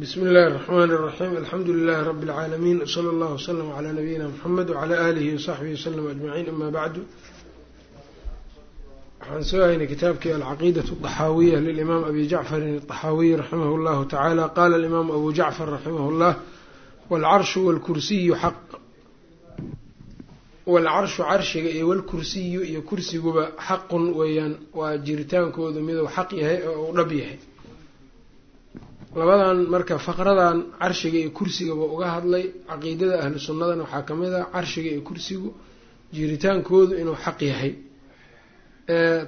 bsmi اllahi الرحmn الرaxيm alxamdu lilahi rb اlcaalamiin wslى اllah wslm عlى nabiyina mxamed wعlى alihi وsaxbihi wslm aجmaciin ama bacdu waxaan soo haynay kitaabkii alcaqiidaة الطaxaawiya lilimaam abi jacfarin الطaxaawiy raximah اllahu tacaala qala alimaamu abu jacfar raximah اllah wاlcarshu wاlkursiyu xaq waalcarshu carshiga iyo walkursiyu iyo kursiguba xaqun weeyaan waa jiritaankoodu miduu xaq yahay oo uu dhab yahay labadan marka faqradan carshiga iyo kursigaba uga hadlay. Caqiidada ahlu sunnadana waxaa ka mid ah carshiga iyo kursigu jiritaankoodu inuu xaq yahay.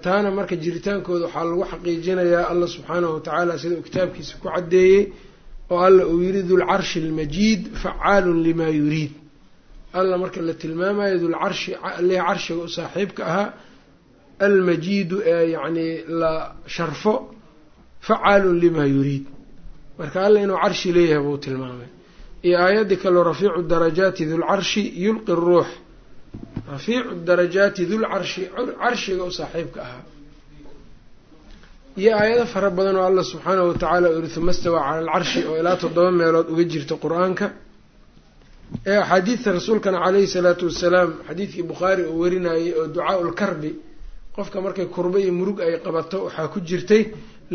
Taana marka jiritaankooda waxaa lagu xaqiijinayaa allah subxaanahu watacaala sida uu kitaabkiisa ku caddeeyey oo alla uu yiri dulcarshi almajiid facaalun limaa yuriid. Alla marka la tilmaamayo dulcarshi aleh carshiga u saaxiibka ahaa almajiidu ee yacni la sharfo facaalun limaa yuriid marka alla inuu carshi leeyahay buu tilmaamay. Iyo aayaddii kaleo rafiicu darajaati dulcarshi yulqi ruux. Rafiicu darajaati dulcarshi carshiga u saaxiibka ahaa. Iyo aayado fara badan oo allah subxaanahu watacaala uu yiri uma cala alcarshi oo ilaa toddoba meelood uga jirta qur'aanka. Ee axaadiidta rasuulkana caleyhi salaatu wasalaam xadiidkii bukhaari uu warinayay oo ducaa ulkarbi qofka markay kurbo iyo murug ay qabato waxaa ku jirtay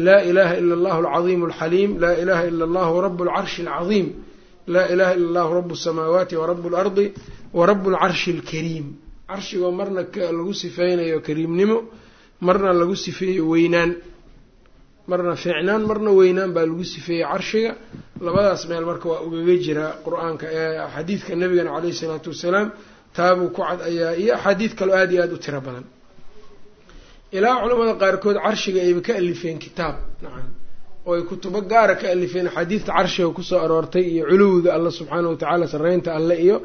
laa ilaha ila allahu alcadiimu alxaliim laa ilaha ila allahu rabu alcarshi alcadiim laa ilaha ila allahu rabu asamaawaati warabu alardi warabu alcarshi alkariim. Carshigoo marna lagu sifeynayo kariimnimo marna lagu sifeeyo weynaan. Marna fiicnaan marna weynaan baa lagu sifeeyey carshiga labadaas meel marka waa ugaga jiraa qur'aanka ee xadiidka nabigana caleyhi isalaatu wasalaam. Taabuu ku cad ayaa iyo axaadiid kaloo aada iyo aada u tiro badan ilaa culamada qaarkood carshiga ayba ka alifeen kitaab. Nacam. Oo ay kutubo gaara ka alifeen axaadiidta carshiga ku soo aroortay iyo culuwiga alla subxaanahu watacaala sarreynta alle iyo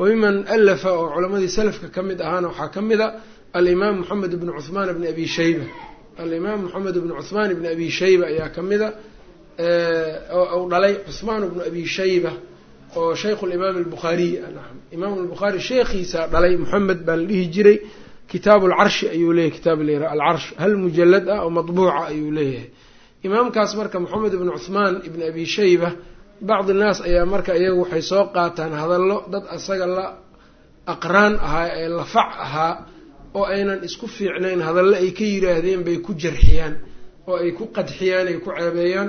wamiman alafa oo culamadii salafka ka mid ahaana waxaa ka mid a alimaam moxamed bnu cuhmaan bni abi shayba. Alimaam moxamed bnu cuhmaan bni abi shayba ayaa ka mid a oo u dhalay cuhmaan bnu abi shayba oo shaykhu limaam albukhaariy nacam. Imaam albukhaari sheekhiisaa dhalay moxamed baa la dhihi jiray kitaabu alcarshi ayuu leeyahy kitaab la yiraha alcarsh hal mujalad ah oo matbuuca ayuu leeyahay. Imaamkaas marka moxamed ibnu cuhmaan ibni abi shayba bacdi naas ayaa marka iyagu waxay soo qaataan hadallo dad asaga la aqraan ahaa ee lafac ahaa oo aynan isku fiicnayn hadallo ay ka yiraahdeen bay ku jarxiyaan oo ay ku qadxiyaan ay ku ceebeeyaan.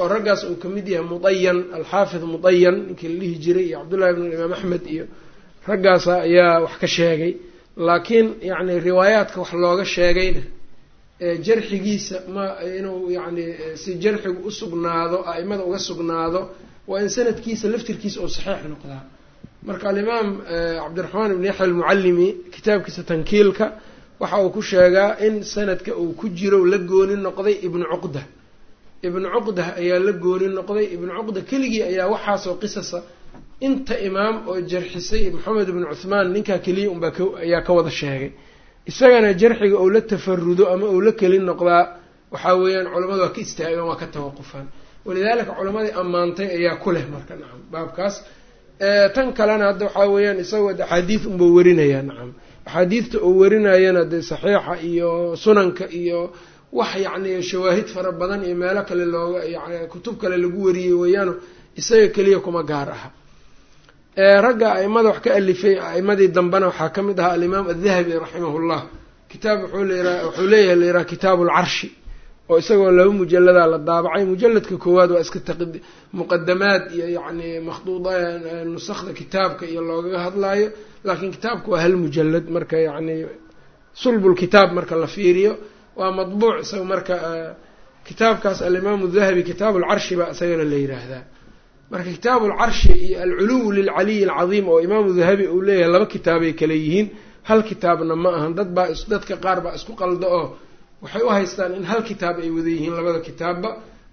Oo raggaas uu ka mid yahay mudayan alxaafid mudayan ninkii la dhihi jiray iyo cabdullahi bn imaam axmed iyo raggaasa ayaa wax ka sheegay laakiin yacni riwaayaadka wax looga sheegayna jarxigiisa ma inuu yacni si jarxigu usugnaado a-imada uga sugnaado waa in sanadkiisa laftirkiisa oo saxiix noqdaa. Marka alimaam cabdiraxmaan ibn yaxya almucallimi kitaabkiisa tankiilka waxa uu ku sheegaa in sanadka uu ku jiro la gooni noqday ibnu cuqda ibnu cuqda ayaa la gooni noqday. Ibnu cuqda keligii ayaa waxaasoo qisasa inta imaam oo jarxisay maxamed ibnu cuhmaan ninkaa keliya unbaa ayaa ka wada sheegay. Isagana jarxiga ou la tafarudo ama ou la keli noqdaa waxaa weeyaan culamadu waa ka istaagaan waa ka tawaqufaan. Walidaalika culamadii ammaantay ayaa ku leh marka nacam baabkaas. Tan kalena hadda waxaa weeyaan isagoo axaadiid unbuu werinayaa nacam axaadiidta uu warinayana dee saxiixa iyo sunanka iyo wax yacni shawaahid fara badan iyo meelo kale looga yani kutub kale lagu wariyey weeyaano isaga keliya kuma gaar aha ragga aimada wax ka alifay aimadii dambena waxaa ka mid ahaa alimaam adahabi raximah llah kitaab wuxuu leeyahay la yiraha kitaabu lcarshi oo isagoo laba mujaladaa la daabacay. Mujaladka koowaad waa iska muqadamaad iyo yani makhduuda nusakda kitaabka iyo loogaga hadlaayo. Laakiin kitaabka waa hal mujalad marka yani sulbulkitaab marka la fiiriyo. Waa madbuuc isaga marka kitaabkaas alimaamu dahabi kitaabu lcarshi baa isagana la yiraahdaa marka kitaabu lcarshi iyo alculuw lilcaliyi alcadiim oo imaamu dahabi uu leeyahay laba kitaabay kale yihiin. Hal kitaabna ma ahan. Dad baa dadka qaar baa isku qalda oo waxay u haystaan in hal kitaab ay wada yihiin labada kitaabba.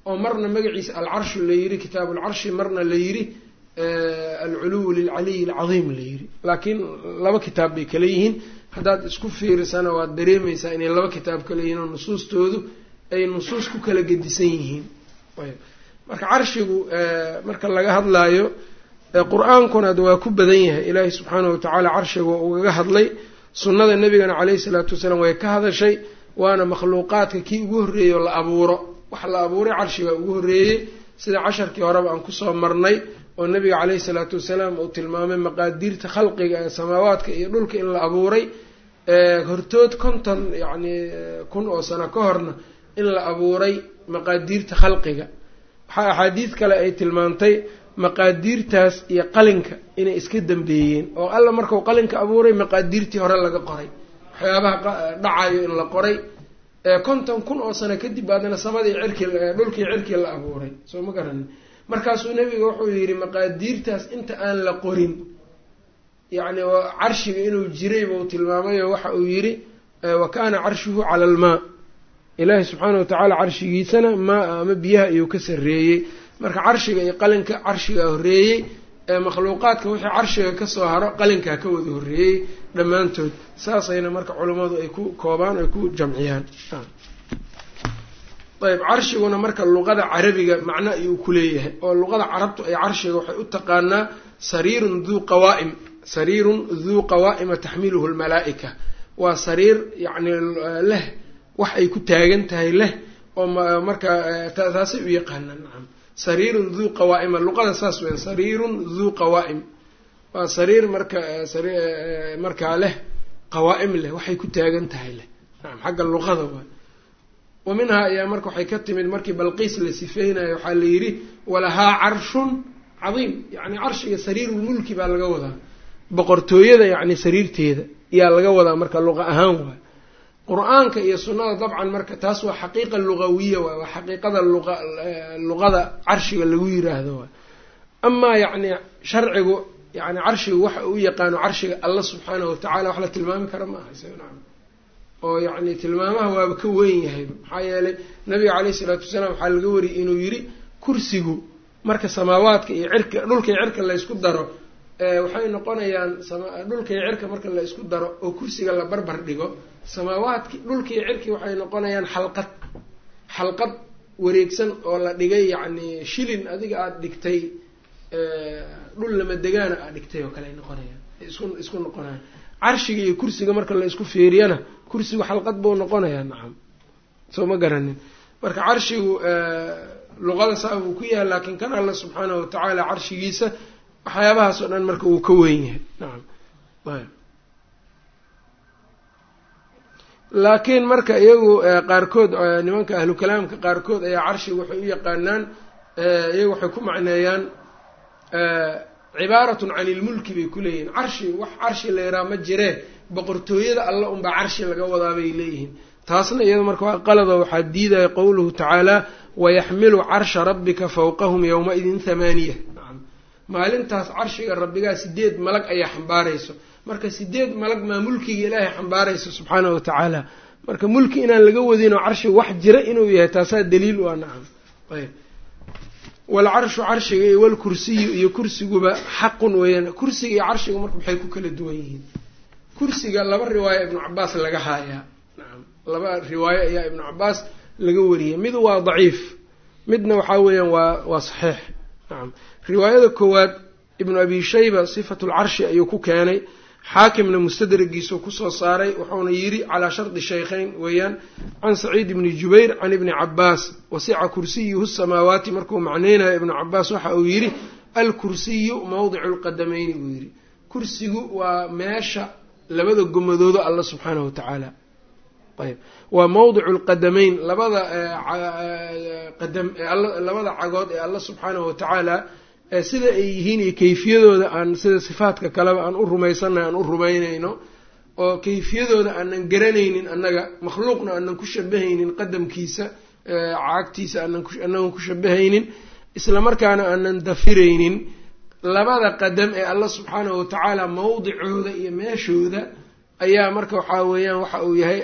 Oo marna magaciisa alcarshu la yiri kitaabu lcarshi marna la yiri alculuw lilcaliyi alcadiim la yiri laakiin laba kitaab bay kale yihiin. Haddaad isku fiirisana waad dareemaysaa inay laba kitaab kale yihiin oo nusuustoodu ay nusuus ku kala gedisan yihiin marka carshigu marka laga hadlaayo qur'aankuna waa ku badan yahay ilaahi subxaanahu watacaala carshiga waa ugaga hadlay sunnada nebigana caleyhi salaatu wasalaam way ka hadashay waana makhluuqaadka kii ugu horreeyey oo la abuuro. Wax la abuuray carshigaa ugu horreeyey sida casharkii horeba aan ku soo marnay oo nabiga caleyhi salaatu wasalaam uu tilmaamay maqaadiirta khalqiga ee samaawaadka iyo dhulka in la abuuray. Hortood konton yacni kun oo sano ka horna in la abuuray maqaadiirta khalqiga waxaa axaadiid kale ay tilmaantay maqaadiirtaas iyo qalinka inay iska dambeeyeen oo alla markuu qalinka abuuray maqaadiirtii hore laga qoray. Waxyaabaha dhacayo in la qoray. Konton kun oo sano kadib baadana samadii cirki dhulkii cirkii la abuuray. Soo ma garanin. Markaasuu nebiga wuxuu yidhi maqaadiirtaas inta aan la qorin. Yacni carshiga inuu jiray buu tilmaamayo waxa uu yidhi wa kaana carshuhu cala almaa ilaahi subxaana watacaala carshigiisana maa ama biyaha ayuu ka sarreeyey. Marka carshiga iyo qalinka carshigaa horreeyey makhluuqaadka wixii carshiga ka soo haro qalinkaa ka wada horreeyey dhammaantood. Saasayna marka culammadu ay ku koobaan ay ku jamciyaan. Ayb carshiguna marka luqada carabiga macno ayuu ku leeyahay oo luqada carabtu ay carshiga waxay u taqaanaa sariirun duu qawaa'im sariirun duu qawaa'ima taxmiluhu lmalaa'ika waa sariir yacni leh wax ay ku taagan tahay leh oo marka taasay u yaqaanaan nacam. Sariirun duu qawaa'ima luqada saas weyan sariirun duu qawaa'im. Waa sariir marka markaa leh qawaa'im leh waxay ku taagan tahay leh. Nacam xagga luqada waa. Wa minhaa ayaa marka waxay ka timid markii balqiis la sifeynayo waxaa la yidhi walahaa carshun cadiim. Yacni carshiga sariirulmulki baa laga wadaa. Boqortooyada yacni sariirteeda ayaa laga wadaa marka luqa ahaan waay qur'aanka iyo sunnada dabcan marka taas waa xaqiiqa lugawiya waay waa xaqiiqada luqa luqada carshiga lagu yiraahdo waay amaa yacni sharcigu yani carshigu waxa uu yaqaano carshiga alla subxaanahu watacala wax la tilmaami kara ma aha isaga nacam. Oo yacni tilmaamaha waaba ka weyn yahay maxaa yeelay nabiga caleyhi isalaatu wasalaam waxaa laga wariyay inuu yidhi kursigu marka samaawaadka iyo cirka dhulka iyo cirka laysku daro waxay noqonayaan dhulka iyo cirka marka la isku daro oo kursiga la barbar dhigo samaawaadki dhulka iyo cirki waxay noqonayaan xalqad xalqad wareegsan oo la dhigay yacni shilin adiga aada dhigtay dhul lama degaana aad dhigtay oo kale ay noqonayaan isku isku noqonayaan. Carshiga iyo kursiga marka la isku fiiriyana kursigu xalqad buu noqonayaa nacam soo ma garanin. Marka carshigu luqada saa uu ku yahay laakiin kan alla subxaanahu watacaala carshigiisa waxyaabahaas oo dhan marka uu ka weyn yahay. Nacam laakiin marka iyagu qaarkood nimanka ahlu kalaamka qaarkood ayaa carshiga waxay u yaqaanaan iyagu waxay ku macneeyaan cibaaratun can ilmulki bay ku leeyihiin. Carshi wax carshi la yaraa ma jiree boqortooyada alla unbaa carshi laga wadaa bay leeyihiin. Taasna iyada marka waa qalado waxaa diidaya qowluhu tacaala wayaxmilu carsha rabbika fawqahum yowma-idin thamaaniya nacam maalintaas carshiga rabbigaa sideed malag ayaa xambaarayso. Marka sideed malag maa mulkiga ilaahay xambaarayso subxaanahu watacaala marka mulki inaan laga wadinoo carshiga wax jira inuu yahay taasaa daliil u ah nacam. Ayb walcarshu carshiga iyo walkursiyu iyo kursiguba xaqun weeyaan. Kursiga iyo carshiga marka maxay ku kala duwan yihiin? Kursiga laba riwaayo ibnu cabaas laga haayaa nacam. Laba riwaayo ayaa ibnu cabaas laga wariyay. Mid waa daciif midna waxaa weeyaan waa waa saxiix nacam riwaayada koowaad ibnu abi shayba sifatu lcarshi ayuu ku keenay. Xaakimna mustadragiisuu ku soo saaray wuxuuna yidhi calaa shardi shaykhayn weeyaan can saciid ibni jubayr can ibni cabaas wasica kursiyuhu samaawaati. Markuu macneynayo ibnu cabaas waxa uu yidhi alkursiyu mawdicu lqadamayni buu yidhi. Kursigu waa meesha labada gomadoodo alla subxaanahu watacaala ayb. Waa mawdicu lqadamayn labada qadam labada cagood ee alla subxaanahu watacaala sida ay yihiin iyo kayfiyadooda aan sida sifaadka kaleba aan u rumaysanay aan u rumaynayno oo kayfiyadooda aanan garanaynin annaga makhluuqna aanan ku shabahaynin qadamkiisa caagtiisa aananagan ku shabahaynin isla markaana aanan dafiraynin labada qadam ee alla subxaanahu watacaala mawdicooda iyo meeshooda ayaa marka waxaa weeyaan waxa uu yahay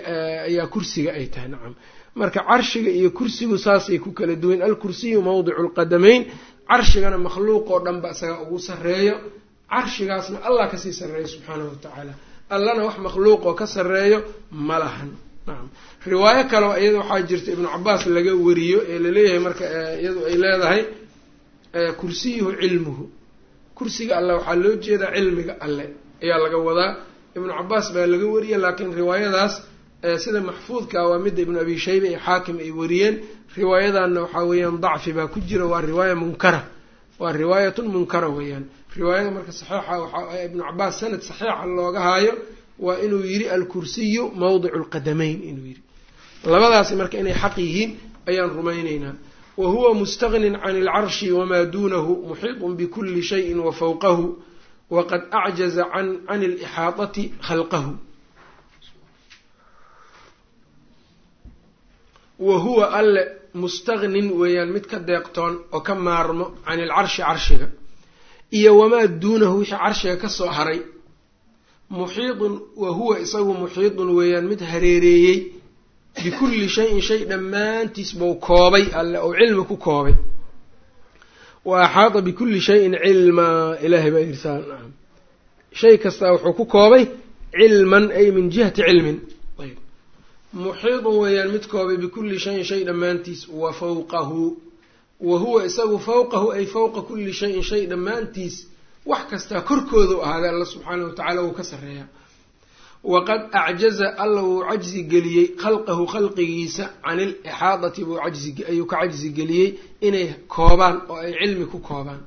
ayaa kursiga ay tahay nacam. Marka carshiga iyo kursigu saasay ku kala duwan alkursiyu mawdicu lqadamayn carshigana makhluuq oo dhan ba isaga ugu sarreeyo. Carshigaasna allah ka sii sarreeyo subxaanahu watacaala allana wax makhluuq oo ka sarreeyo ma lahan nacam. Riwaayo kaleo iyada waxaa jirta ibnu cabaas laga wariyo ee la leeyahay marka iyadu ay leedahay kursiyuhu cilmuhu. Kursiga alle waxaa loo jeedaa cilmiga alle ayaa laga wadaa ibnu cabaas baa laga wariyay laakiin riwaayadaas sida maxfuudka waa midda ibnu abi shayba iyo xaakim ay wariyeen. Riwaayadanna waxaa weeyaan dacfi baa ku jira waa riwaaya munkara. Waa riwaayatun munkara weeyaan. Riwaayada marka saxiixa waxaa ibnu cabaas sanad saxiixa looga haayo waa inuu yidhi alkursiyu mawdicu lqadamayn inuu yidhi. Labadaasi marka inay xaq yihiin ayaan rumayneynaa wa huwa mustagnin can alcarshi wamaa duunahu muxiiطun bikuli shayin wa fawqahu waqad acjaza can alixaadati khalqahu wa huwa alle mustagnin weeyaan mid ka deeqtoon oo ka maarmo can ilcarshi carshiga iyo wamaa duunahu wixii carshiga ka soo haray muxiidun wa huwa isagu muxiidun weeyaan mid hareereeyey bikulli shayin shay dhammaantiis buu koobay alle oo cilmi ku koobay wa axaata bikulli shayin cilmaa ilaahay baa irsaa nacam shay kastaa wuxuu ku koobay cilman ay min jihati cilmin ayb muxiidun weeyaan mid koobay bikulli shayin shay dhammaantiis wa fawqahu wa huwa isagu fawqahu ay fawqa kulli shayin shay dhammaantiis wax kastaa korkoodu ahaaday alla subxaanahu watacaala wuu ka sarreeyaa waqad acjaza alla wuu cajzi geliyey khalqahu khalqigiisa can ilixaadati buu ayuu ka cajzi geliyey inay koobaan oo ay cilmi ku koobaan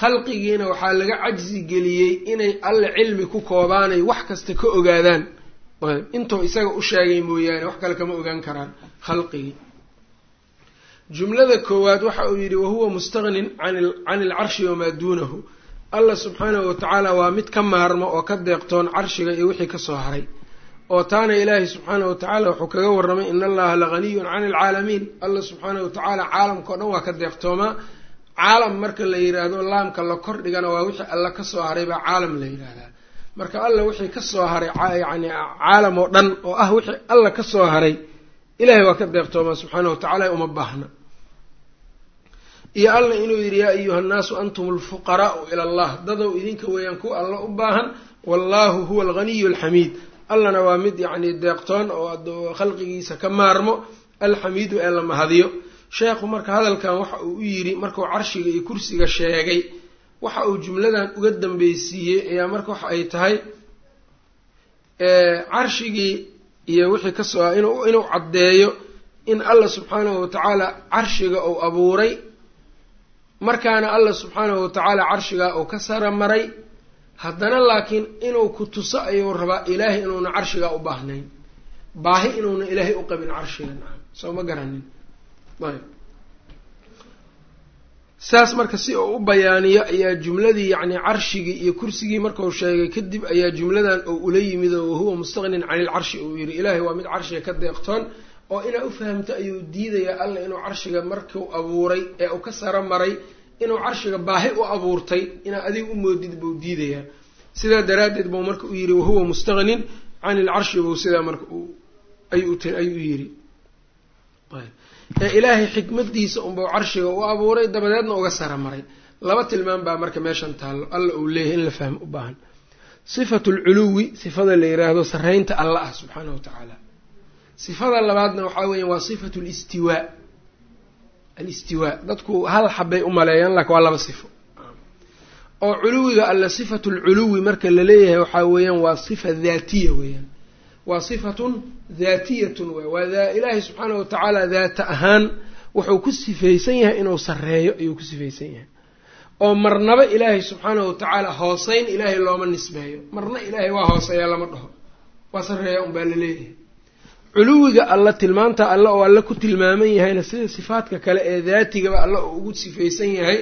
khalqigiina waxaa laga cajzi geliyey inay alle cilmi ku koobaanay wax kasta ka ogaadaan intuu isaga u sheegay mooyaane wax kale kama ogaan karaan khalqigii jumlada koowaad waxa uu yidhi wahuwa mustagnin can ilcarshi wamaa duunahu allah subxaanahu watacaala waa mid ka maarmo oo ka deeqtoon carshiga iyo wixii ka soo haray. Oo taana ilaahay subxaanahu watacaala wuxuu kaga warramay in allaha lahaniyun cani alcaalamiin allah subxaanahu watacaala caalamkao dhan waa ka deeqtoomaa caalam marka la yidhaahdo laamka la kordhigana waa wixii alla ka soo haray baa caalam la yidhaahdaa marka alla wixii ka soo haray yani caalam oo dhan oo ah wixii alla ka soo haray ilahay waa ka deeqtoomaa subxaanahu watacala uma baahna iyo alla inuu yidhi yaa ayuha nnaasu antum alfuqaraau ila allah. Dadow idinka weeyaan kuwa alla u baahan wallahu huwa alghaniyu alxamiid allana waa mid yacni deeqtoon oo khalqigiisa ka maarmo alxamiidu ee la mahadiyo. Sheekhu marka hadalkan waxa uu u yidhi markuu carshiga iyo kursiga sheegay waxa uu jumladan uga dambeysiiyey ayaa marka waxa ay tahay carshigii iyo wixii ka soo inuu caddeeyo in alla subxaanahu watacaala carshiga uu abuuray markaana alla subxaanahu watacaala carshigaa uu ka sara maray haddana laakiin inuu ku tuso ayuu rabaa ilaahay inuuna carshigaa u baahnayn. Baahi inuuna ilaahay u qabin carshiga. Nacam soo ma garanin. Saas marka si uu u bayaaniyo ayaa jumladii yacni carshigii iyo kursigii markau sheegay kadib ayaa jumladan uu ula yimid oo wahuwa mustaqnin cani ilcarshi uu yidhi ilaahay waa mid carshiga ka deeqtoon oo inaa u fahamto ayuu diidayaa alla inuu carshiga markuu abuuray ee uu ka saro maray inuu carshiga baahi u abuurtay inaa adiga u moodid buu diidayaa. Sidaa daraaddeed buu marka u yidhi wahuwa mustaqnin cani ilcarshi buu sidaa marka ayuu yidhi. Ilaahay xikmadiisa unbau carshiga u abuuray dabadeedna uga sara maray. Laba tilmaam baa marka meeshan taallo alla uu leeyahay in la fahmo u baahan. Sifatu lculuwi sifada la yiraahdo sarreynta alla ah subxaanahu watacaala sifada labaadna waxaa weeya waa sifatu listiwaa alistiwaa dadku hal xabbay u maleeyaan laakin waa laba sifo. Oo culuwiga alla sifatu lculuwi marka la leeyahay waxaa weeyaan waa sifa daatiya weeyaan. Waa sifatun daatiyatun wey waa ilaahay subxaanahu watacaala daata ahaan wuxuu ku sifaysan yahay inuu sarreeyo ayuu ku sifaysan yahay. Oo marnaba ilaahay subxaanahu watacaala hooseyn ilaahay looma nisbeeyo. Marna ilaahay waa hooseeya lama dhaho. Waa sarreeya unbaa la leeyahay culuwiga alla tilmaanta alle oo alle ku tilmaaman yahayna sida sifaadka kale ee daatigaba alle oo ugu sifaysan yahay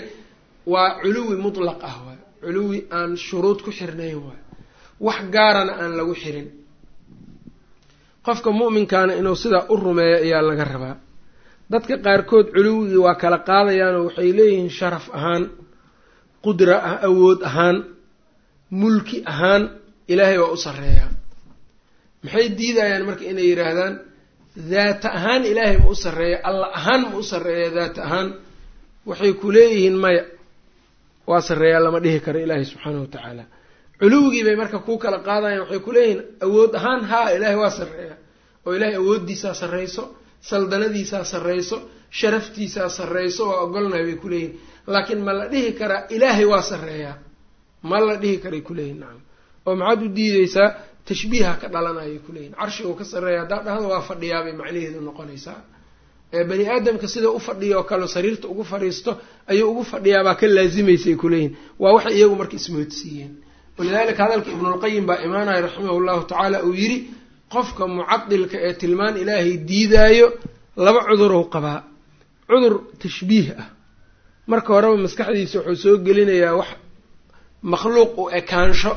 waa culuwi mutlaq ah waay. Culuwi aan shuruud ku xirnayn waay. Wax gaarana aan lagu xirin. Qofka mu'minkaana inuu sidaa u rumeeyo ayaa laga rabaa. Dadka qaarkood culuwigii waa kala qaadayaanoo waxay leeyihiin sharaf ahaan qudra ah awood ahaan mulki ahaan ilaahay waa u sarreeyaa maxay diidayaan marka inay yidhaahdaan daata ahaan ilaahay ma u sarreeya alla ahaan ma u sarreeya daata ahaan. Waxay ku leeyihiin maya waa sarreeyaa lama dhihi karo ilaahay subxaanahu watacaala culuwigii bay marka kuu kala qaadayaan waxay ku leeyihiin awood ahaan haa ilaahay waa sarreeya. Oo ilaahay awooddiisaa sarreyso saldanadiisaa sarreyso sharaftiisaa sarreyso waa ogolnahay bay kuleeyihin laakiin ma la dhihi karaa ilaahay waa sarreeyaa ma la dhihi karay kuleeyihin nacam oo maxaad u diideysaa tashbiiha ka dhalanayay kuleeyihin carshiga uu ka sarreeya haddaa dhahda waa fadhiyaabay macnaheedu noqonaysaa. Bani aadamka sida u fadhiya oo kale sariirta ugu fadhiisto ayuu ugu fadhiyaabaa ka laazimaysay kuleeyihin waa waxay iyagu marka ismoodsiiyeen walidalika hadalka ibnulqayim baa imaanaya raximah llahu tacaala uu yidhi qofka mucadilka ee tilmaan ilaahay diidaayo laba cudurow qabaa. Cudur tashbiih ah. Marka horeba maskaxdiisa wuxuu soo gelinayaa wax makhluuq u ekaansho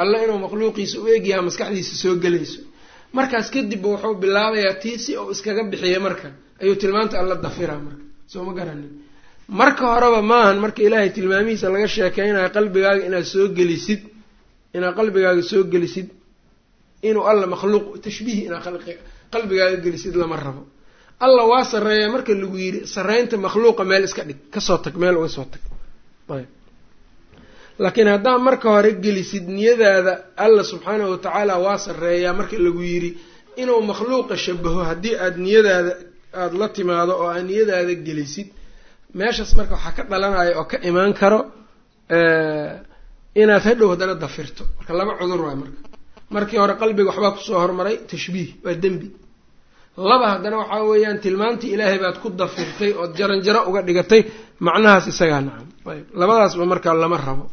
alla inuu makhluuqiisa u egyaha maskaxdiisa soo gelayso. Markaas kadibba wuxuu bilaabayaa tii si uu iskaga bixiya marka. Ayuu tilmaanta alla dafiraa marka. Soo ma garanin. Marka horeba maahan marka ilaahay tilmaamihiisa laga sheekeynayo qalbigaaga inaad soo gelisid. Inaad qalbigaaga soo gelisid. Inuu alla makhluuq tashbiih inaad qalbigaaga gelisid lama rabo. Alla waa sarreeya marka lagu yidhi sarreynta makhluuqa meel iska dhig. Kasoo tag meel uga soo tag laakiin haddaa marka hore gelisid niyadaada alla subxaanahu watacaala waa sarreeyaa marka lagu yidhi inuu makhluuqa shabaho haddii aada niyadaada aada la timaado oo aad niyadaada gelisid meeshaas marka waxaa ka dhalanaya oo ka imaan karo inaad hadhow haddana dafirto. Marka laba cudur waay marka. Markii hore qalbiga waxbaa ku soo hormaray tashbiih waa dembi. Laba haddana waxaa weeyaan tilmaantii ilaahay baad ku dafirtay ood jaranjaro uga dhigatay macnahaas isagaa nacam. Ayb labadaasba markaa lama rabo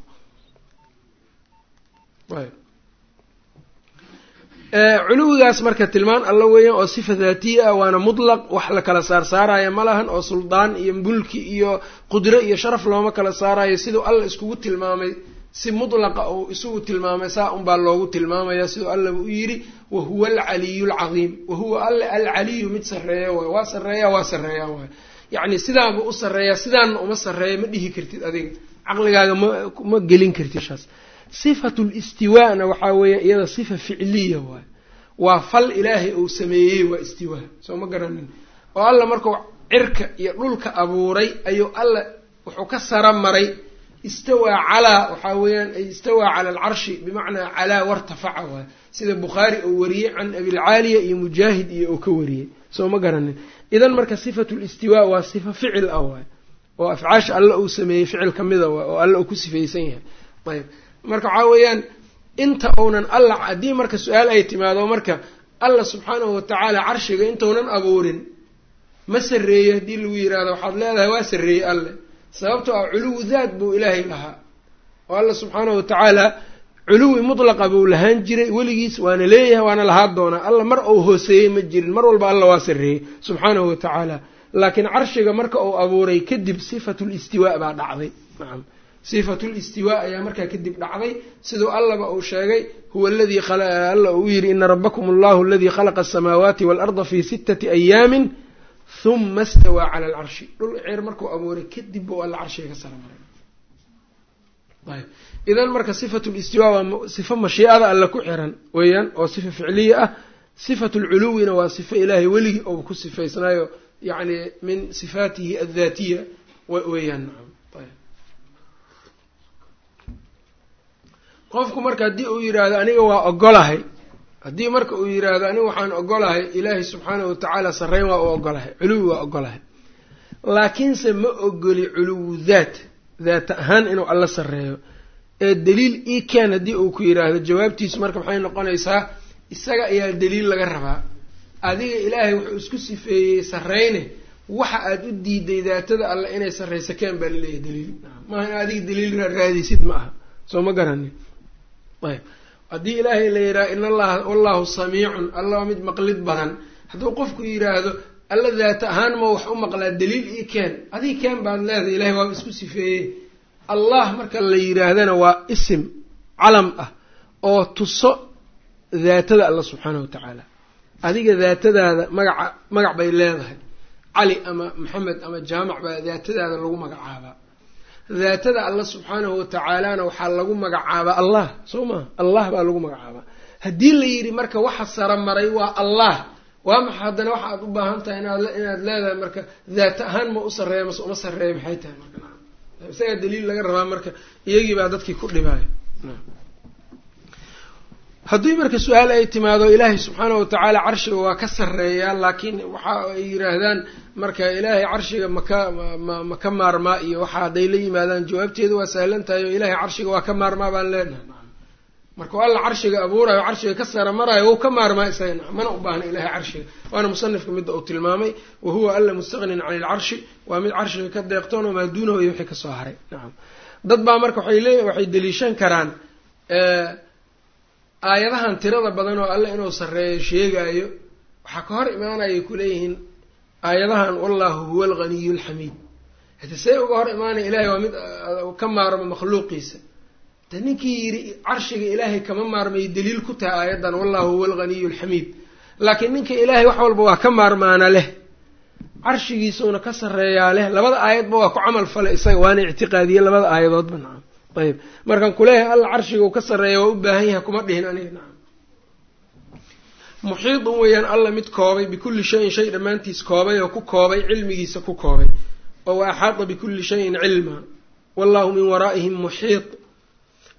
culuwigaas marka tilmaan alla weeyaan oo sifa daatiya ah waana mutlaq wax la kala saar saaraya ma lahan oo suldaan iyo mulki iyo qudro iyo sharaf looma kala saarayo siduu alla iskugu tilmaamay si mutlaqa uu isugu tilmaamay saa unbaa loogu tilmaamaya siduu allaba u yidhi wahuwa alcaliyu alcadiim wahuwa alle alcaliyu mid sarreeya waay waa sarreeya waa sarreeya waay. Yacni sidaanba u sarreeya sidaanna uma sarreeya ma dhihi kartid adiga. Caqligaaga ma ma gelin kartid shaas sifatu listiwaana waxaa weeya iyada sifa ficliya waay. Waa fal ilaahay uu sameeyey waa istiwaa soo ma garanin? Oo alla markuu cirka iyo dhulka abuuray ayuu alla wuxuu ka sara maray istawaa calaa waxaa weeyaan istawaa cala alcarshi bimacnaa calaa wartafaca waay. Sida bukhaari uu wariyey can abilcaaliya iyo mujaahid iyo uu ka wariyey. Soo ma garanin? Idan marka sifatu listiwaa waa sifa ficil ah waay. Oo afcaasha alla uu sameeyey ficil kamida waay oo alla uu ku sifaysan yahay. Ayb marka waxaa weeyaan inta uunan alla haddii marka su'aal ay timaado marka alla subxaanahu watacaala carshiga intaunan abuurin ma sarreeye haddii lagu yihahdo waxaad leedahay waa sarreeyey alle sababtoo ah culuwi daat buu ilaahay lahaa. Oo alla subxaanahu watacaala culuwi mutlaqa buu lahaan jiray weligiis waana leeyahay waana lahaa doonaa alla mar uu hooseeyey ma jirin mar walba alla waa sarreeyey subxaanahu watacaala laakiin carshiga marka uu abuuray kadib sifatu listiwaa baa dhacday nacam sifatu listiwaa ayaa markaa kadib dhacday. Siduu allaba uu sheegay huwa aladii alla uu yidhi ina rabakum allahu aladii khalaqa asamaawaati waalarda fii sittati ayaamin huma stawaa cala alcarshi dhul ceer markuu abuuray kadib buu alla carshiga ka sara maray. Ayb idan marka sifatu listiwaa waa sifo mashiicada alle ku xiran weeyaan oo sifa ficliya ah sifatu lculuwina waa sifo ilaahay weligii ou ku sifaysnaayo yacni min sifaatihi addaatiya weeyaan nacam qofku marka haddii uu yidhaahdo aniga waa ogolahay haddii marka uu yidhaahdo aniga waxaan ogolahay ilaahay subxaanahu watacaala sarreyn waa u ogolahay culuwi waa ogolahay laakiinse ma ogoli culuwu daat daata ahaan inuu alla sarreeyo. Ee daliil ii keen haddii uu ku yidhaahdo jawaabtiisu marka maxay noqonaysaa isaga ayaa daliil laga rabaa. Adiga ilaahay wuxuu isku sifeeyey sarreyne waxa aada u diiday daatada alle inay sarreysa keen baa la leeyahay daliil. Maaha in adiga daliil raadisid ma aha. Soo ma garanin ayb. Haddii ilaahay la yidhaha in allaha wallahu samiicun alla waa mid maqlid badan. Hadduu qofku yidhaahdo alla daata ahaan ma wax u maqlaa daliil ii keen. Adii keen baad leedahay ilahay waa isku sifeeyey. Allah marka la yidhaahdana waa isim calam ah oo tuso daatada alla subxaanahu watacaala adiga daatadaada magaca magac bay leedahay. Cali ama maxamed ama jaamac baa daatadaada lagu magacaabaa daatada alla subxaanahu watacaalana waxaa lagu magacaabaa allah. Soo maa allah baa lagu magacaabaa. Haddii la yidhi marka waxa sara maray waa allah waa maxa haddana waxa u baahan tahay inaad leedahay marka daata ahaan ma u sarreeya mase uma sarreeya maxay tahay marka? Isagaa daliil laga rabaa marka iyagii baa dadkii ku dhibaayo. Haddii marka su'aal ay timaado ilaahay subxaanahu watacaala carshiga waa ka sarreeyaa laakiin waxa ay yidhaahdaan marka ilaahay carshiga maka ma ma ka maarmaa iyo waxa hadday la yimaadaan jawaabteedu waa sahlan tahay oo ilaahay carshiga waa ka maarmaa baan leenahay. Markuu alla carshiga abuurayo carshiga ka sara maraayo wou ka maarmaa isaga nacam mana u baahna ilahay carshiga. Waana musanifka midda uu tilmaamay wa huwa alla mustaqnin cani ilcarshi waa mid carshiga ka deeqtoon oo maa duunahu iyo wixii ka soo haray. Nacam dad baa marka waxay leeyihiin waxay deliishan karaan aayadahan tirada badan oo alle inuu sarreeyo sheegaayo. Waxaa ka hor imaanayay kuleeyihiin aayadahan wallahu huwa alghaniyu alxamiid hade see uga hor imaanaya ilahay waa mid ka maarmo makhluuqiisa. De ninkii yidhi carshiga ilaahay kama maarmay daliil ku tahay aayaddan wallahu huwa alghaniyu alxamiid laakiin ninka ilaahay wax walba waa ka maarmaana leh. Carshigiisuuna ka sarreeyaa leh. Labada aayadba waa ku camal falay isaga waana ictiqaadiye labada aayadoodba nacam ayb markaan kuleeyahay alla carshiga uu ka sarreeya waa u baahan yahay kuma dhihin aniga nacam muxiidun weeyaan alla mid koobay bikulli shayin shay dhammaantiis koobay oo ku koobay cilmigiisa ku koobay. Oo wa axaata bikulli shayin cilma. Wallahu min waraa'ihim muxiid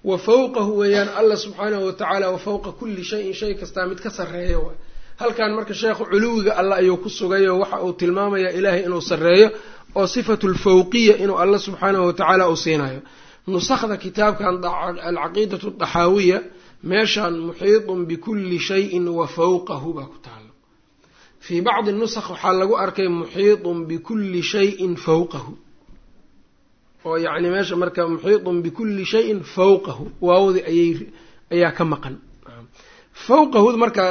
wa fawqahu weeyaan alla subxaanahu watacaala wa fawqa kulli shayin shay kastaa mid ka sarreeya waay halkan marka sheekhu culuwiga alla ayuu ku sugay oo waxa uu tilmaamayaa ilaahay inuu sarreeyo oo sifatu lfawqiya inuu alla subxaanahu watacaala uu siinayo. Nusakda kitaabkan alcaqiidatu daxaawiya meeshaan muxiidun bikulli shayin wa fawqahu baa ku taalo. Fii bacdi nusakh waxaa lagu arkay muxiidun bikulli shayin fawqahu. Oo yacni meesha marka muxiidun bikulli shayin fawqahu waawdi ayay ayaa ka maqan. Fawqahu marka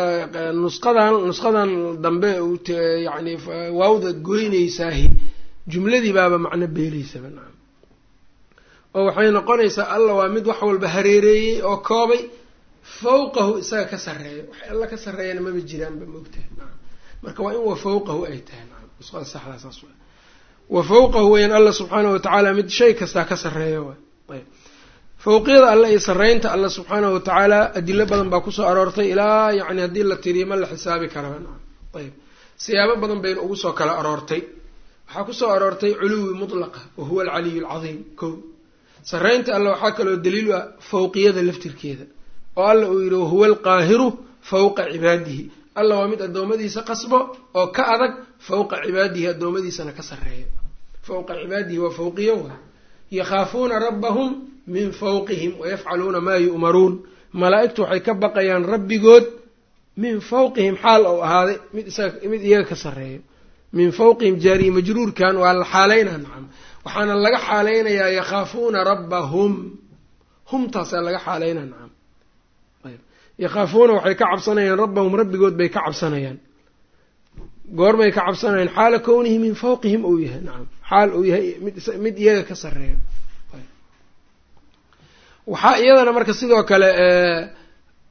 nusqadan nusqadan dambe yani waawda goynaysaahi jumladii baaba macno beelaysaba nacam oo waxay noqonaysaa alla waa mid wax walba hareereeyey oo koobay fawqahu isaga ka sarreeyo waxay alla ka sarreeyana maba jiraanba maogtahay. Marka waa in wa fawqahu ay tahay. Nusqada saxdaa saas wa wa fawqahu weyaan alla subxaanahu watacaala mid shay kastaa ka sarreeyo waay ayb. Fawqiyada alle iyo sarreynta alle subxaanahu watacaala adilo badan baa ku soo aroortay ilaa yacni haddii la tiriyo ma la xisaabi karaba. Ayb. Siyaabo badan bayna ugu soo kala aroortay. Waxaa ku soo aroortay culuwi mutlaqa wa huwa alcaliyu alcadiim. Ko sarreynta alle waxaa kaloo daliilu ah fawqiyada laftirkeeda oo alla uu yidhi wahuwa alqaahiru fawqa cibaadihi. Alla waa mid addoommadiisa qasbo oo ka adag fawqa cibaadihi addoommadiisana ka sarreeya. Fawqa cibaadihi waa fawqiyo wa. Yakhaafuuna rabbahum min fawqihim wayafcaluuna maa yu'maruun. Malaa'igtu waxay ka baqayaan rabbigood min fawqihim xaal ou ahaaday mid mid iyaga ka sarreeyo min fawqihim jaariyi majruurkan waa la xaaleynaa nacam. Waxaana laga xaaleynayaa yakhaafuuna rabbahum. Humtaasaa laga xaaleynaa nacam yakhaafuuna waxay ka cabsanayaan rabbahum rabbigood bay ka cabsanayaan. Goormay ka cabsanayaan xaala kownihi min fawqihim uu yahay nacam xaal uu yahay mid iyaga ka sarreeyo waxaa iyadana marka sidoo kale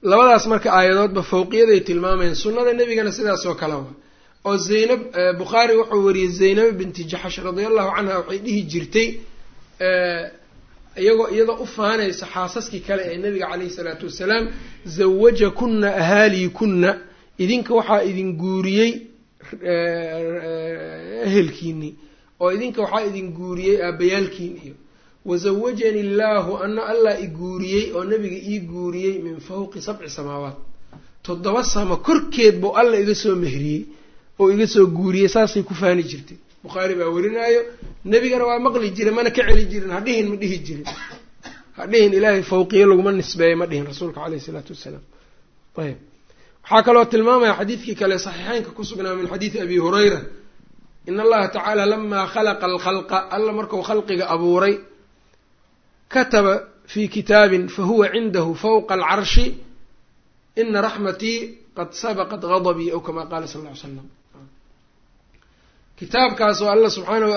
labadaas marka aayadoodba fawqiyaday tilmaamayaan sunnada nebigana sidaas oo oo zaynab bukhaari wuxuu wariyey zaynab binti jaxash radia allahu canha waxay dhihi jirtay iyagoo iyadoo u faanaysa xaasaskii kale ee nabiga caleyhi salaatu wasalaam zawajakunna ahaaliikunna. Idinka waxaa idin guuriyey ehelkiinii oo idinka waxaa idin guuriyey aabayaalkiin iyo wazawajani illaahu ana allah i guuriyey oo nabiga ii guuriyey min fawqi sabci samaawaat. Toddoba samo korkeed buu alla iga soo mehriyey oo iga soo guuriyey saasay ku faani jirtay bukhaari baa werinaayo nebigana waa maqli jiray mana ka celi jirin hadhihin ma dhihi jirin. Hadhihin ilaahay fawqiyo laguma nisbeeyo ma dhihin rasuulka caleyhi isalaatu wassalaam ayb. Waxaa kaloo tilmaamaya xadiidkii kale saxiixeynka ku sugnaa min xadiidi abi hurayra in allaha tacaala lamaa khalaqa alkhalqa alla marku khalqiga abuuray kataba fi kitaabin fahuwa cindahu fawqa alcarshi ina raxmatii qad sabaqat gadabii aw kama qaala sal ll ly slam kitaabkaasoo alla subxaana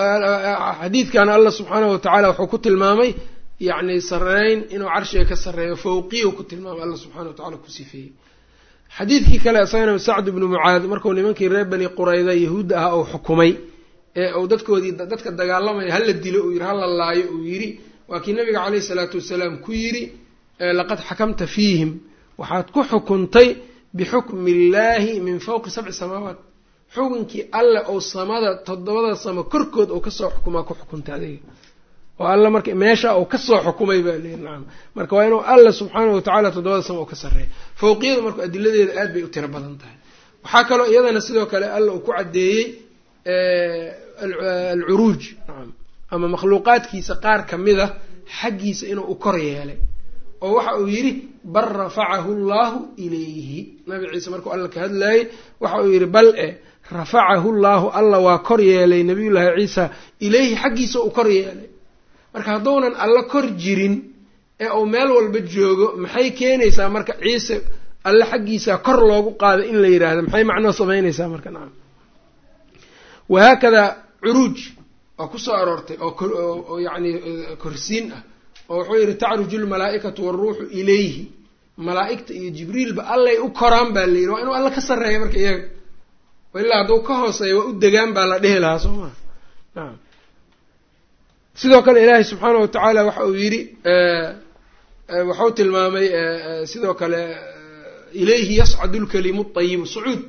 xadiidkana alla subxaanahu watacaala wuxuu ku tilmaamay yacni sarreyn inuu carshiga ka sarreeyo fawqiyu ku tilmaamay alla subxana wa tacala ku sifeeyey. Xadiidkii kale isagana sacd ibnu mucaad markuu nimankii reer bani qurayda yahuudda ah uu xukumay ee uu dadkoodii dadka dagaalamaya hala dilo uu yidhi hala laayo uu yidhi. Waa kii nabiga caleyhi salaatu wasalaam ku yidhi laqad xakamta fiihim. Waxaad ku xukuntay bixukmi illaahi min fawqi sabci samaawaat xukunkii alle ou samada toddobada samo korkood ou ka soo xukumaa ku xukuntay adiga. Oo alla marka meesha uu ka soo xukumay baa leyi nacam. Marka waa inuu alla subxaanahu watacala toddobada samo u ka sarreeya fawqiyada marka adiladeeda aad bay u tiro badan tahay. Waxaa kaloo iyadana sidoo kale alla uu ku caddeeyey alcuruuj nacam. Ama makhluuqaadkiisa qaar ka mid a xaggiisa inuu u kor yeelay. Oo waxa uu yidhi bal rafacahu llaahu ilayhi. Nabi ciise markuu alla ka hadlaayey waxa uu yidhi bal e rafacahu llaahu alla waa kor yeelay nabiyullaahi ciisa ilayhi xaggiisa uu kor yeelay. Marka hadduunan alla kor jirin ee uu meel walba joogo maxay keenaysaa marka ciise alle xaggiisa kor loogu qaado in la yidhaahdo maxay macnoo samaynaysaa marka? Nacam wahaakadaa curuuj waa ku soo aroortay oo yacni korsiin ah oo wuxuu yidhi tacruju lmalaa'ikatu waaruuxu ilayhi. Malaa'igta iyo jibriilba allay u koraan baa la yidhi. Waa inuu alla ka sarreeya marka iyaga ilaa hadduu ka hooseeya waa u degaan baa la dhehi lahaa soo maa nacam sidoo kale ilaahay subxaana wa tacaala waxa uu yidhi waxau tilmaamay sidoo kale ilayhi yascadu lkalimu ayibu sacuud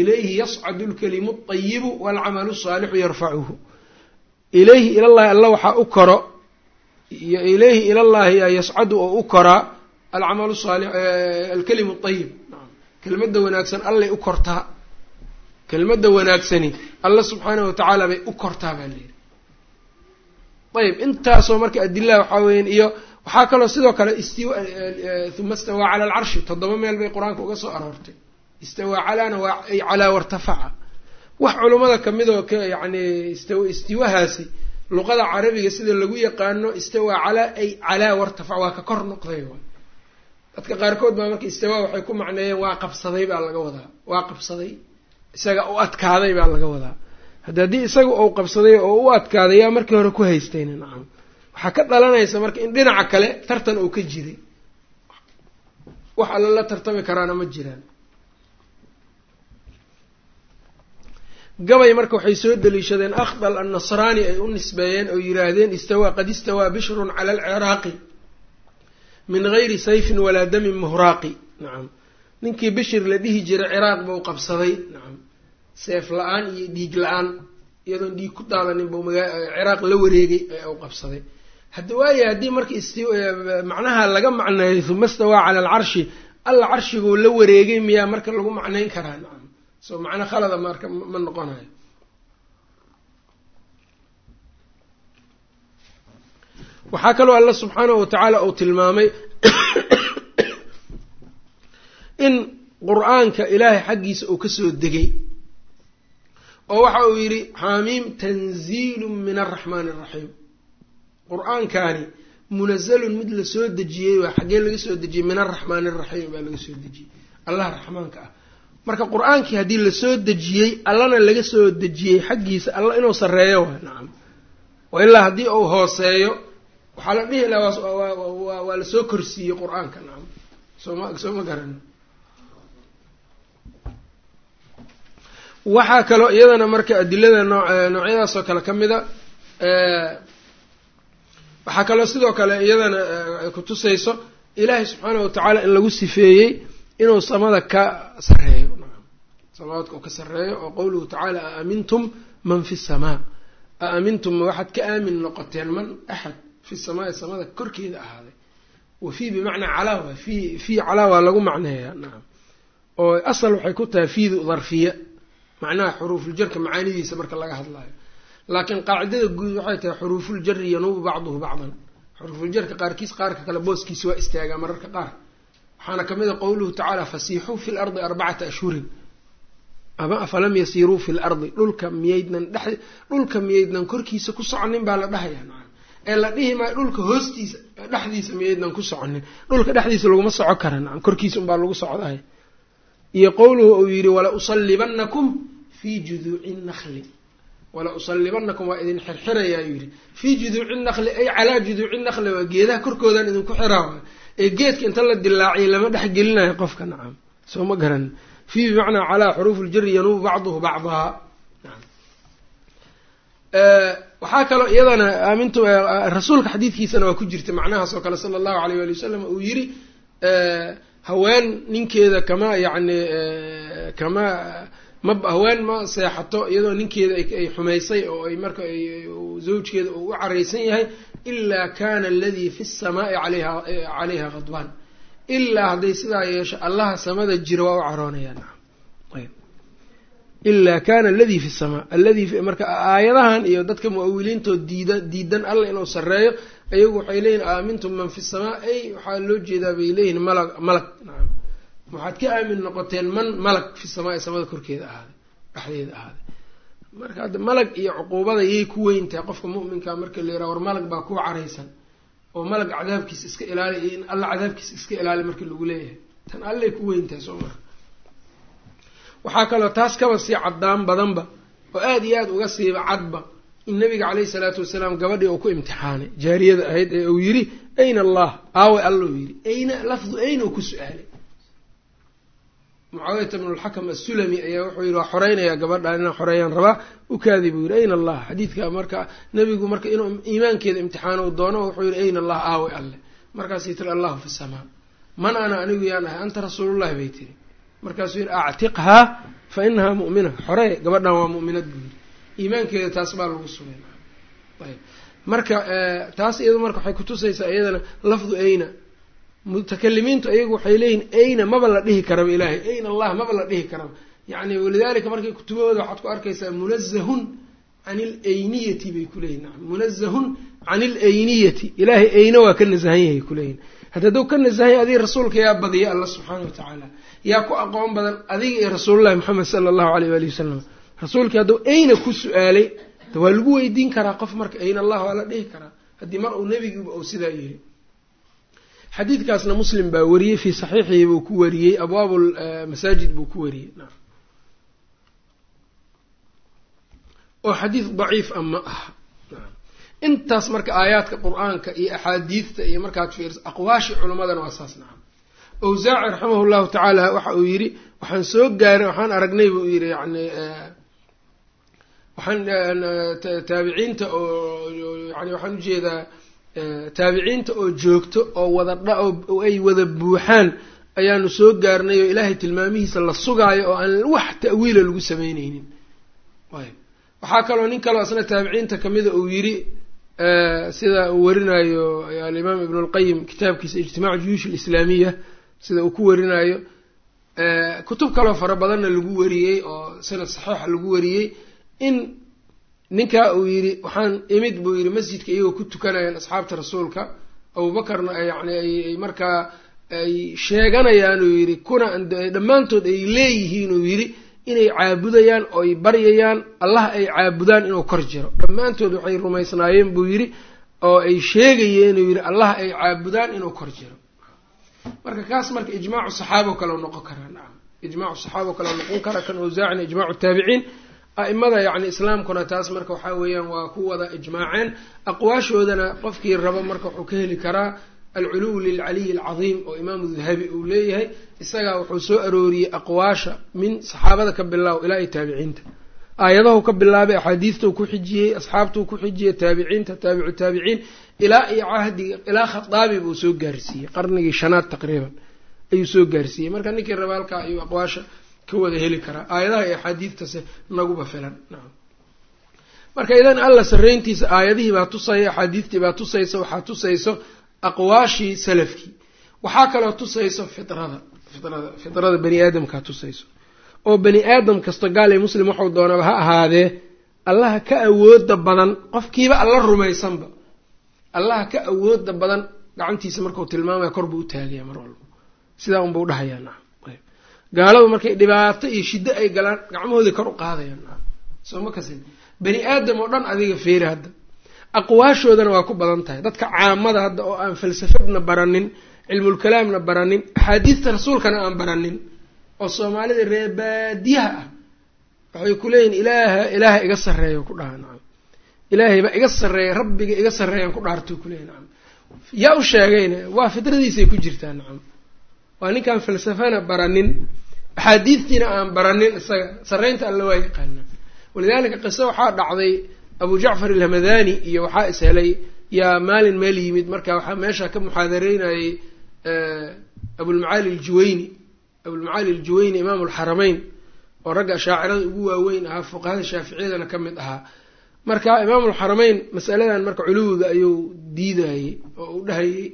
ilayhi yascadu lkalimu alayibu waalcamalu asaalixu yarfacuhu ilayhi ilallahi alla waxaa u koro iyo ilayhi ilallahi yascadu oo u koraa alcamalu saali alkalimu ayib kelmadda wanaagsan allay u kortaa kelmadda wanaagsani alla subxaanahu watacaala bay u kortaa baa layidhi ayib intaasoo marka adilaha waxaa weyan iyo waxaa kaloo sidoo kale istiwa uma istawaa cala alcarshi toddoba meel bay qur'aanka uga soo aroortay. Istawaa calaana waa ay calaa wartafaca. Wax culummada ka mid oo yani istiwahaasi luqada carabiga sida lagu yaqaano istawaa calaa ay calaa wartafac waa ka kor noqday dadka qaarkood baa marka istawaa waxay ku macneeyeen waa qabsaday baa laga wadaa. Waa qabsaday isaga u adkaaday baa laga wadaa. Hadda haddii isaga uu qabsaday oo u adkaaday yaa markii hore ku haystayna nacam. Waxaa ka dhalanaysa marka in dhinaca kale tartan uu ka jiray. Wax alla la tartami karaana ma jiraan. Gabay marka waxay soo deliishadeen akhdal annasraani ay u nisbeeyeen oo yidhaahdeen istawaa qad istawaa bishrun cala alciraaqi min gayri sayfin walaa damin muhraaqi nacam ninkii bishir la dhihi jiray ciraaq buu qabsaday. Nacam seef la'aan iyo dhiig la'aan iyadoon dhiig ku daadanin buu ciraaq la wareegay ee uu qabsaday. Hadda waaya haddii marka macnaha laga macneeyo uma istawaa cala alcarshi alla carshiguu la wareegay miyaa marka lagu macnayn karaa? Nacam so macno khalada marka ma noqonayo. Waxaa kaloo alla subxaanahu watacaala uu tilmaamay in qur'aanka ilaahay xaggiisa uu ka soo degay. Oo waxa uu yidhi xaamiim tanziilu min araxmaani araxiim qur'aankani munazalun mid la soo dejiyey waa xaggee laga soo dejiyey min araxmaani araxiim baa laga soo dejiyey. Allah raxmaanka ah. Marka qur'aankii haddii la soo dejiyey allana laga soo dejiyey xaggiisa alla inuu sarreeyo waay nacam wa ilaa haddii uu hooseeyo waxaa la dhihi lahaa waa la soo korsiiyey qur'aanka nacam sooma soo ma garan waxaa kaloo iyadana marka adilada noo noocyadaasoo kale ka mida waxaa kaloo sidoo kale iyadana kutusayso ilaahay subxaanahu watacaala in lagu sifeeyey inuu samada ka sarreeyo. Nacam samaadka uu ka sarreeyo oo qowluhu tacaala a amintum man fi samaa a amintum waxaad ka aamin noqoteen man axad fi samaai samada korkeeda ahaaday. Wa fii bimacnaa calaa fi fii calaa waa lagu macneeyaa. Nacam oo asal waxay ku tahay fiidu darfiya macnaha xuruufuljarka macaanidiisa marka laga hadlayo. Laakiin qaacidada guud waxay tahay xuruufuljari yanuubu bacduhu bacdan. Xuruufuljarka qaarkiis qaarka kale booskiisa waa istaagaa mararka qaar. Waxaana ka mid a qowluhu tacaala fasiixuu fi lardi arbacata ashhurin ama afalam yasiiruu fi lardi dhulka miyaydnan dhex dhulka miyaydnan korkiisa ku soconin baa la dhahayaa ee la dhihi maayo dhulka hoostiisa dhexdiisa miyaydnan ku soconin. Dhulka dhexdiisa laguma soco kara korkiisa unbaa lagu socday iyo qowluhu uu yidhi wala usalibanakum fii juduuci wala usalibanakum waa idin xirxirayaa yidhi. Fii juduuci nakli ay calaa juduuci nakli waa geedaha korkoodan idinku xiraa ee geedka inta la dilaaciya lama dhex gelinayo qofka nacam soo ma garan. Fii bimacnaa calaa xuruuf ljari yanuubu bacduhu bacdaha waxaa kaloo iyadana aamintu rasuulka xadiidkiisana waa ku jirta macnahaas oo kale sala allahu alayh wali wasalam uu yidhi haween ninkeeda kama yacni kama ma haween ma seexato iyadoo ninkeeda ay xumaysay oo ay marka zawjkeeda u caraysan yahay ilaa kana aladii fi samaa'i alayha calayha khadbaan ilaa hadday sidaa yeesho allaha samada jira waa u caroonayaan ilaa kana aladii fi samaa alladii marka aayadahan iyo dadka mu'awiliintood diida diidan alla inuu sarreeyo ayagu waxay leeyihiin aamintum man fi samaa ay waxaa loo jeedaa bay leeyihiin malag malag nacam waxaad ka aamin noqoteen man malag fi samaai samada korkeeda ahaaday dhexdeeda ahaaday marka hadda malag iyo cuquubada yay ku weyntahay qofka mu'minka marka la yiraha war malag baa ku caraysan. Oo malag cadaabkiisa iska ilaali iyo in alla cadaabkiisa iska ilaali marka lagu leeyahay. Tan allay ku weyntahay soo maha waxaa kaloo taas kaba sii caddaan badanba oo aada iyo aada uga siiba cadba in nabiga caleyhi salaatu wasalaam gabadhii uu ku imtixaanay jaariyada ahayd ee uu yidhi ayna allah? Aawe allou yidhi ayna lafdu ayna u ku su'aalay mucaawiyata bnu lxakam assulami ayaa wuxuu yidhi waa xoreynayaa gabadha inaan xoreeyaan rabaa. Ukaadi buu yidhi ayna allah. Xadiidka marka nabigu marka inuu iimaankeeda imtixaano u doono wuxuu yidhi ayna allah aawe alle. Markaasay tiri allahu fi samaa. Man ana anigu yaan ahay anta rasuulullahi bay tiri markaasuu yidhi actiqhaa fa inahaa mu'mina. Xoree gabadhan waa mu'minad buu yidhi iimaankeeda taas baa lagu sugay ayb. Marka taas iyado marka waxay kutusaysaa iyadana lafdu ayna mutakalimiintu ayagu waxay leeyihiin ayna maba la dhihi karaba ilaahay ayna allah maba la dhihi karaba. Yacni walidalika markay kutubahooda waxaad ku arkaysaa munazahun can ilayniyati bay kuleeyihin munazahun can ilayniyati ilaahay ayna waa ka nasahan yahay kuleeyihin hadda hadduu ka nasahan yahay adiga rasuulka yaa badiya alla subxaana wa tacaala yaa ku aqoon badan adiga iyo rasuulullahi moxamed sala allahu aleyh waali wasalam rasuulkii hadduu ayna ku su'aalay waa lagu weydiin karaa qof marka ayna allah waa la dhihi karaa. Haddii mar uu nebiguba uu sidaa yiri. Xadiidkaasna muslim baa wariyey fii saxiixihi buu ku wariyey abwaab masaajid buu ku wariyey. Oo xadiid daciif a ma aha. Intaas marka aayaadka qur'aanka iyo axaadiidta iyo markaad fiiriso aqwaashii culimmadana waa saas nacam awsaaci raximah llahu tacaala waxa uu yidhi waxaan soo gaaray waxaan aragnay buu yidhi yani waxaan taabiciinta oo yani waxaan u jeedaa taabiciinta oo joogto oo wada dha oo ay wada buuxaan ayaanu soo gaarnay oo ilaahay tilmaamihiisa la sugaayo oo aan wax ta'wiila lagu samayneynin ayb waxaa kaloo nin kaloo asna taabiciinta kamida uu yidhi sida uu warinayo alimaam ibnu lqayim kitaabkiisa ijtimaacu juyuush alislaamiya sida uu ku warinayo kutub kaloo fara badanna lagu wariyey oo sanad saxiixa lagu wariyey in ninkaa uu yidhi waxaan imid buu yidhi masjidka iyagoo ku tukanayaan asxaabta rasuulka abubakarna yani markaa ay sheeganayaan uu yidhi kuna dhammaantood ay leeyihiin uu yidhi inay caabudayaan oo ay baryayaan allah ay caabudaan inuu kor jiro. Dhammaantood waxay rumaysnaayeen buu yidhi oo ay sheegayeen uu yidhi allah ay caabudaan inuu kor jiro. Marka kaas marka ijmaacu saxaabo kaleo noqon karaa nacam ijmaacu saxaabo kaleo noqon kara kan awsaacina ijmaacu taabiciin a-imada yacni islaamkuna taas marka waxaa weeyaan waa ku wada ijmaaceen. Aqwaashoodana qofkii rabo marka wuxuu ka heli karaa alculuw lilcaliyi alcadiim oo imaamu dahabi uu leeyahay. Isagaa wuxuu soo arooriyey aqwaasha min saxaabada ka bilaaw ilaa iyo taabiciinta. Aayadahu ka bilaabay axaadiistuu ku xijiyey asxaabtuu ku xijiyey taabiciinta taabicu taabiciin ilaa iyo cahdiga ilaa khataabi buu soo gaarsiiyey. Qarnigii shanaad taqriiban ayuu soo gaarsiiyey. Marka ninkii raba halkaa aqwaasha ka wada heli karaa aayadaha iyo axaadiistase naguba filan. Nacam marka idan alla sarreyntiisa aayadihii baa tusaya axaadiistii baa tusaysa waxaa tusayso aqwaashii salafkii waxaa kaloo tusayso fidrada fidrada fidrada bani aadamkaa tusayso. Oo bani aadam kasta gaal iyo muslim waxau doonaba ha ahaadee allaha ka awooda badan qofkiiba alla rumaysanba. Allaha ka awooda badan gacantiisa markau tilmaamaya kor buu u taagaya mar walba. Sidaa unbau dhahayaa nacam gaaladu markay dhibaato iyo shiddo ay galaan gacmahoodii kor u qaadayaan. Nacam soo ma kasin. Bani aadam oo dhan adiga feeri hadda. Aqwaashoodana waa ku badan tahay. Dadka caamada hadda oo aan falsafadna baranin cilmulkalaamna baranin axaadiista rasuulkana aan baranin oo soomaalida reebaadiyaha ah waxay ku leeyihiin ilaaha ilaaha iga sarreeya ku dhaha nacam ilaahayba iga sarreeya rabbiga iga sarreeyaan ku dhaarto kuleeyahy nacam yaa u sheegayna waa fidradiisay ku jirtaa nacam waa ninkaan falsafana baranin. Axaadiistiina aan baranin isaga. Sarreynta alla waa yaqaana walidaalika qiso waxaa dhacday abu jacfar alhamadani iyo waxaa is helay yaa maalin meel yimid marka waxaa meesha ka muxaadareynayay abulmacaali aljuwayni. Abulmacaali aljuwayni imaamu alxarameyn oo ragga ashaacirada ugu waaweyn ahaa fuqahada shaaficiyadana ka mid ahaa. Marka imaamulxarameyn masaladan marka culuwiga ayuu diidayey oo u dhahayey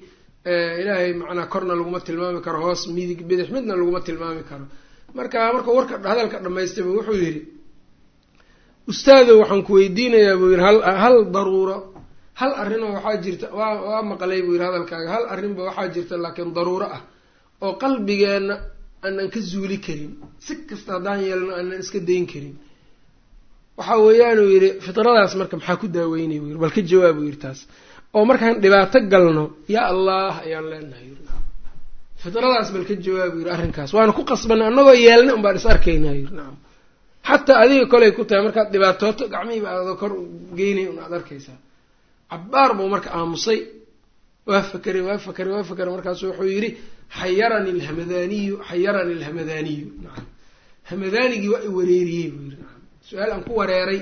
ilaahay macnaa korna laguma tilmaami karo hoos midig bidix midna laguma tilmaami karo. Marka markuu warka hadalka dhamaystayba wuxuu yidhi ustaadow waxaan ku weydiinayaa buu yidhi hal hal daruuro hal arrinoo waxaa jirta waa waa maqlay buu yidhi hadalkaaga hal arrinba waxaa jirta laakiin daruuro ah oo qalbigeenna aanan ka zuuli karin. Si kasta haddaan yeelno aanan iska dayn karin. Waxa weeyaanuu yidhi fitradaas marka maxaa ku daaweynay buu yidhi bal ka jawaab buu yidhi taas oo markaan dhibaato galno yaa allah ayaan leenahay. Yiri fitradaas bal ka jawaab buu yidhi arrinkaas. Waana ku qasbanay annagoo yeelnay unbaan is arkaynaa yiri nacam xataa adiga kolay ku tahay markaad dhibaatooto gacmihiiba kor geynay un aad arkaysaa. Cabbaar buu marka aamusay. Waa fakeray waa fakeray waa fakeray markaasu wuxuu yidhi xayarani alhamadaniyu xayarani alhamadaniyu nacam hamadaanigii waa i wareeriyey buu yidhi nacam su'aal aan ku wareeray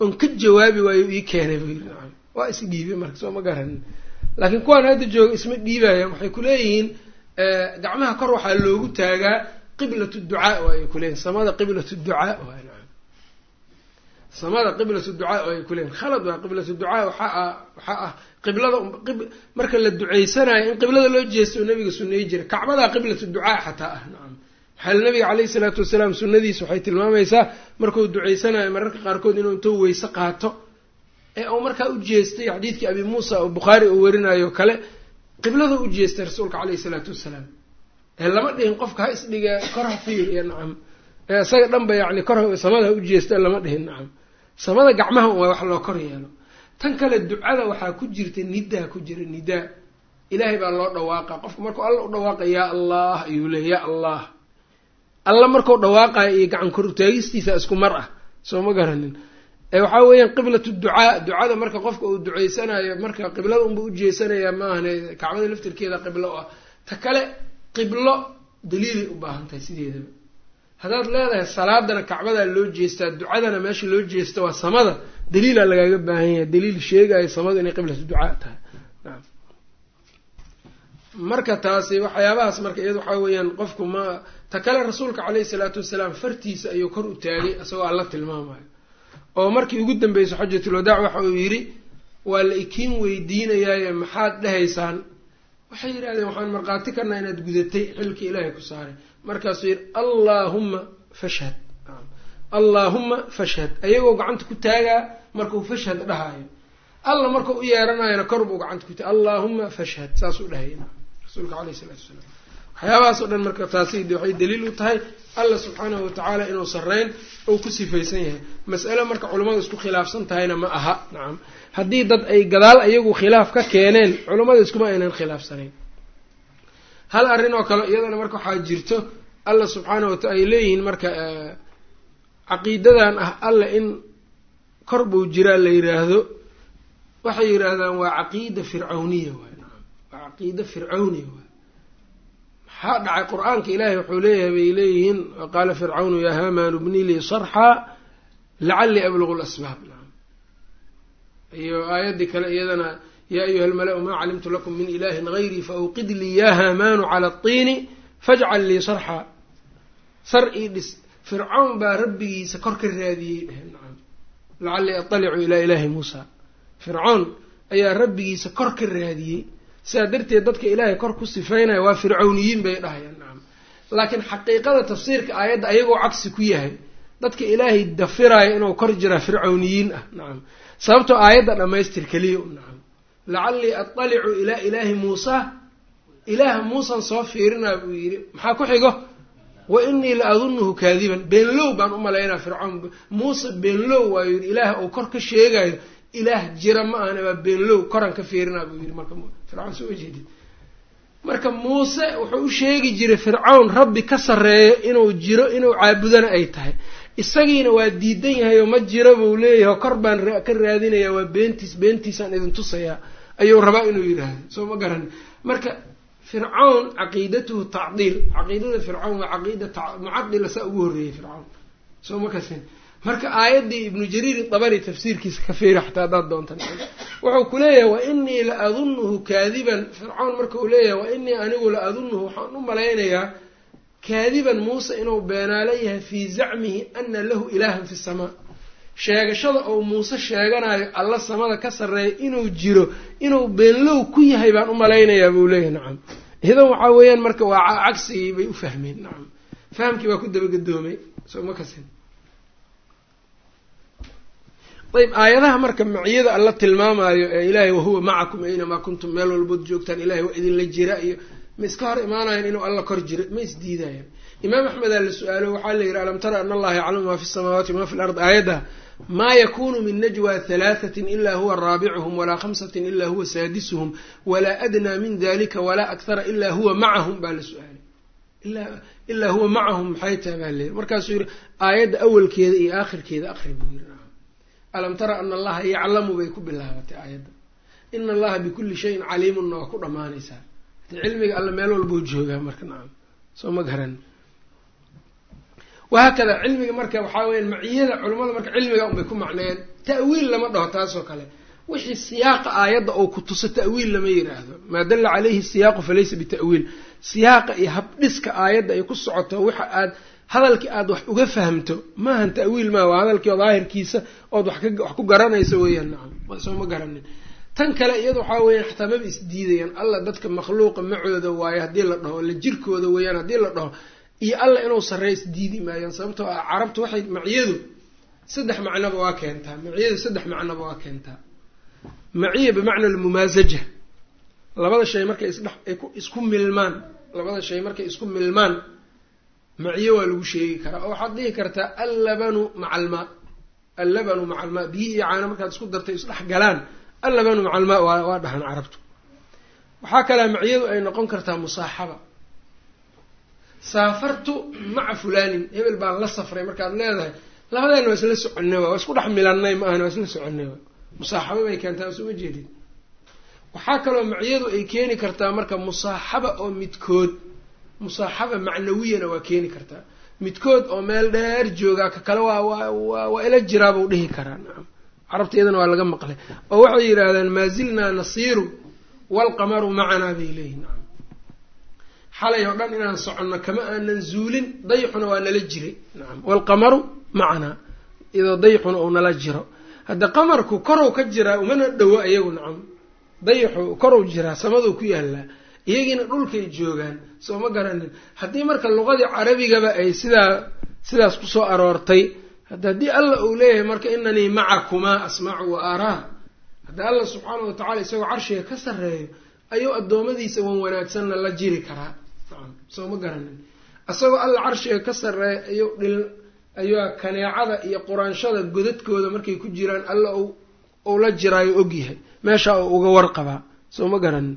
oon ka jawaabi waayo ii keenay buu yidhi nacam waa is dhiibay marka soo ma garanin laakiin kuwaan hadda jooga isma dhiibayaan waxay kuleeyihiin gacmaha kor waxaa loogu taagaa qiblat ducaa waay kuleeyihin samada qiblat ducaa samada qiblat ducaa ay kuleeyihin khalad waa qiblat ducaa waxaa waxaa ah qiblada marka la duceysanayo in qiblada loo jeesto nabiga suneey jira. Kacbadaa qiblat ducaa xataa ah nacam. Maxaa nabiga caleyhi salaatu wasalaam sunadiisa waxay tilmaamaysaa markuu duceysanayo mararka qaarkood inuu intuu weyse qaato ee uu markaa u jeestay xadiidkii abi muusa oo bukhaari uu warinayo kale qiblada u jeestay rasuulka caleyhi salaatu wasalaam. Ee lama dhihin qofka ha isdhiga kor ha fiir iyo nacam. Ee isaga dhanba yacni kor samada ha u jeesta lama dhihin nacam. Samada gacmaha waa wax loo kor yeelo. Tan kale ducada waxaa ku jirta nidaa ku jira nidaa ilaahay baa loo dhawaaqa. Qofku markuu alla u dhawaaqa yaa allah ayuu leey yaa allah. Alla markuu dhawaaqayo iyo gacan kor utaagistiisa isku mar ah soo ma garanin waxaa weeyaan qiblatu ducaa ducada marka qofka uu duceysanayo marka qiblada unba ujeesanayaa maahane kacbada laftirkeeda qiblo ah. Ta kale qiblo daliilay u baahan tahay sideedaba. Haddaad leedahay salaadana kacbadaa loo jeestaa ducadana meesha loo jeesta waa samada. Daliilaa lagaaga baahan yahay daliil sheegayo samadu inay qiblatu ducaa tahay. Marka taasi waxyaabahaas marka iyada waxaa weeyaan qofku ma ta kale rasuulka caleyhi salaatu wasalaam fartiisa ayuu kor u taagay isagoo alla tilmaamayo oo markii ugu dambeyso xajatulwadaac waxa uu yidhi waa la ikiin weydiinayaaye maxaad dhahaysaan? Waxay yidhahdeen waxaan markhaati karnaa inaad gudatay xilkii ilaahay ku saaray. Markaasuu yidhi allaahumma fashhad. Allaahumma fashhad. Ayagoo gacanta ku taagaa markuu fashhad dhahayo alla markuu u yeeranayona kor buu gacanta ku taagay allaahumma fashhad. Saasuu dhahaya rasuulka caleyhi isalaatu wasalaam waxyaabahaas oo dhan marka taasi waxay daliil u tahay alla subxaanahu watacaala inuu sarreyn ou ku sifaysan yahay. Mas'ale marka culimmadu isku khilaafsan tahayna ma aha. Nacam haddii dad ay gadaal ayagu khilaaf ka keeneen culummada iskuma aynan khilaafsanayn. Hal arrin oo kale iyadana marka waxaa jirto alla subxaanahu wataala ay leeyihiin marka caqiidadan ah alla in kor buu jiraa la yiraahdo. Waxay yidhaahdaan waa caqiida fircawniya waay. Nacam waa caqiida fircawniya waay maxaa dhacay qur'aanka ilaahay wuxuu leeyahay bay leeyihiin qaala fircawnu yaa haamaanu bni lii sarxa lacalii ablugu lasbaab iyo aayaddii kale iyadana yaa ayuha almala-u maa calimtu lakum min ilahin gayrii faawqid lii yaa haamaanu cala atiini fajcal lii sarxa. Sar ii dhis fircawn baa rabbigiisa kor ka raadiyey. Dheheen nacam lacalii atalicu ilaa ilaahi muusa. Fircoon ayaa rabbigiisa kor ka raadiyey sidaa darteed dadka ilaahay kor ku sifaynaya waa fircawniyiin bay dhahayaan nacam laakiin xaqiiqada tafsiirka aayadda ayagoo cagsi ku yahay dadka ilaahay dafiraayo inuu kor jiraa fircawniyiin ah nacam sababtoo aayadda dhammaystir keliya nacam lacallii atalicu ilaa ilaahi muusa ilaah muusan soo fiirinaa buu yidhi maxaa ku xigo? Wa inii la adunuhu kaadiban. Beenlow baan u malaynaa fircawn muuse beenlow waayu yidhi ilaah uu kor ka sheegayo ilaah jira ma ahna waa beenlow koran ka fiirinaa buu yidhi. Marka fircawn soo jeedid marka muuse wuxuu u sheegi jiray fircawn rabbi ka sarreeyo inuu jiro inuu caabudana ay tahay. Isagiina waa diidan yahay oo ma jiro buu leeyahay kor baan ka raadinayaa waa beentiis beentiisaan idin tusayaa ayuu rabaa inuu yidhaahdo. Soo ma garan. Marka fircawn caqiidatuhu tacdiil. Caqiidada fircawn waa caqiida mucadila saa ugu horreeyey fircawn soo ma kasin marka aayaddii ibnu jariir dabari tafsiirkiisa ka fiiri xataa haddaad doontan wuxuu ku leeyahay wa la adunuhu kaadiban. Fircawn marka uu leeyahay wa inii anigu la adunuhu waxaan u malaynayaa kaadiban muuse inuu beenaalo yahay fii zacmihi ana lahu ilaahan fi samaa. Sheegashada oo muuse sheeganayo alla samada ka sarreeya inuu jiro inuu beenlow ku yahay baan u malaynayaa buu leeyahay. Nacam idan waxaa weeyaan marka waa cagsigii bay u fahmeen. Nacam fahamkii baa ku dabagedoomay soo ma kasin ayb aayadaha marka maciyada alla tilmaamayo ee ilaahay wahuwa macakum aynamaa kuntum meel walbood joogtaan ilahay waa idinla jira iyo ma iska hor imaanayan inuu alla kor jiro ma isdiidayan imaam axmedaa la su'aalo waxaa la yidhi alam tara ana allaha yaclamu maa fi samaawaati wama fi lard aayadda maa yakunu min najwa halaathatin ila huwa raabicuhum walaa khamsatin ila huwa saadisuhum walaa adnaa min dalika walaa akhara ila huwa macahum baa la su'aalay ilaa huwa macahum maxay tahay? baa layidhi markaasuu yihi aayadda awalkeeda iyo aakhirkeeda akri buu yiri alam tara ana allaha yaclamu bay ku bilaabatay aayadda ina allaha bikulli shayin caliimunna waa ku dhammaanaysaa cilmiga alla meel walbuu joogaa marka nacam soo ma garan wahaakada cilmiga marka waxaa weyaan maciyada culimmada marka cilmiga unbay ku macneeyeen ta'wiil lama dhaho taasoo kale wixii siyaaqa aayadda oo ku tuso ta'wiil lama yiraahdo maa dalla caleyhi siyaaqu falaysa bita'wiil siyaaqa iyo habdhiska aayadda ay ku socoto waxa aad hadalkii aada wax uga fahamto maahan ta'wiil maa waa hadalkii daahirkiisa ood wax ku garanaysa weeyaan. Nacam soo ma garanin. Tan kale iyada waxaa weeyaan xataa maba isdiidayaan alla dadka makhluuqa macooda waayo haddii la dhaho la jirkooda weeyaan haddii la dhaho iyo alla inuu sarreey isdiidi maayaan. Sababtoo ah carabtu waxay maciyadu saddex macnoba waa keentaa. Maciyadu saddex macnoba waa keentaa. Maciya bimacna almumaasaja labada shay markay isdhex isku milmaan. Labada shay markay isku milmaan maciyo waa lagu sheegi karaa oo waxaad dhihi kartaa allabanu maca almaa allabanu maca almaa biyi iyo caano markaad isku dartay isdhex galaan allabanu maca almaa waa dhahan carabtu. Waxaa kalea maciyadu ay noqon kartaa musaaxaba. Saafartu maca fulaanin hebel baan la safray markaad leedahay. Labadeena waa isla soconay waa isku dhex milannay ma ahan waa isla soconay waa. Musaaxabo bay keentaa soo ma jeedid waxaa kaloo maciyadu ay keeni kartaa marka musaaxaba oo midkood musaaxaba macnawiyana waa keeni kartaa midkood oo meel dheer joogaa ka kale waa ila jiraabuu dhihi karaa. Nacam carabta iyadana waa laga maqlay. Oo waxay yidhaahdaan maa zilnaa nasiiru waalqamaru macanaa bay leeyihiin nacam xalay oo dhan inaan soconno kama aanan zuulin dayxuna waa nala jiray. Nacam waalqamaru macanaa iyadoo dayxuna uu nala jiro. Hadda qamarku korow ka jiraa umana dhowo iyagu nacam dayaxu korow jiraa samaduu ku yaalaa iyagiina dhulkay joogaan soo ma garanin haddii marka luqadii carabigaba ay sidaa sidaas ku soo aroortay hadda haddii alla uu leeyahay marka inanii macakumaa asmacu wa araa hadda alla subxaana wa tacala isagoo carshiga ka sarreeyo ayuu addoommadiisa wan wanaagsanna la jiri karaa. Soo ma garanin isagoo alla carshiga ka sarreeya ayuu dhil ayuu kaneecada iyo quraanshada godadkooda markay ku jiraan alla uu la jiraayo ogyahay. Meesha uu uga warqabaa. Soo ma garanin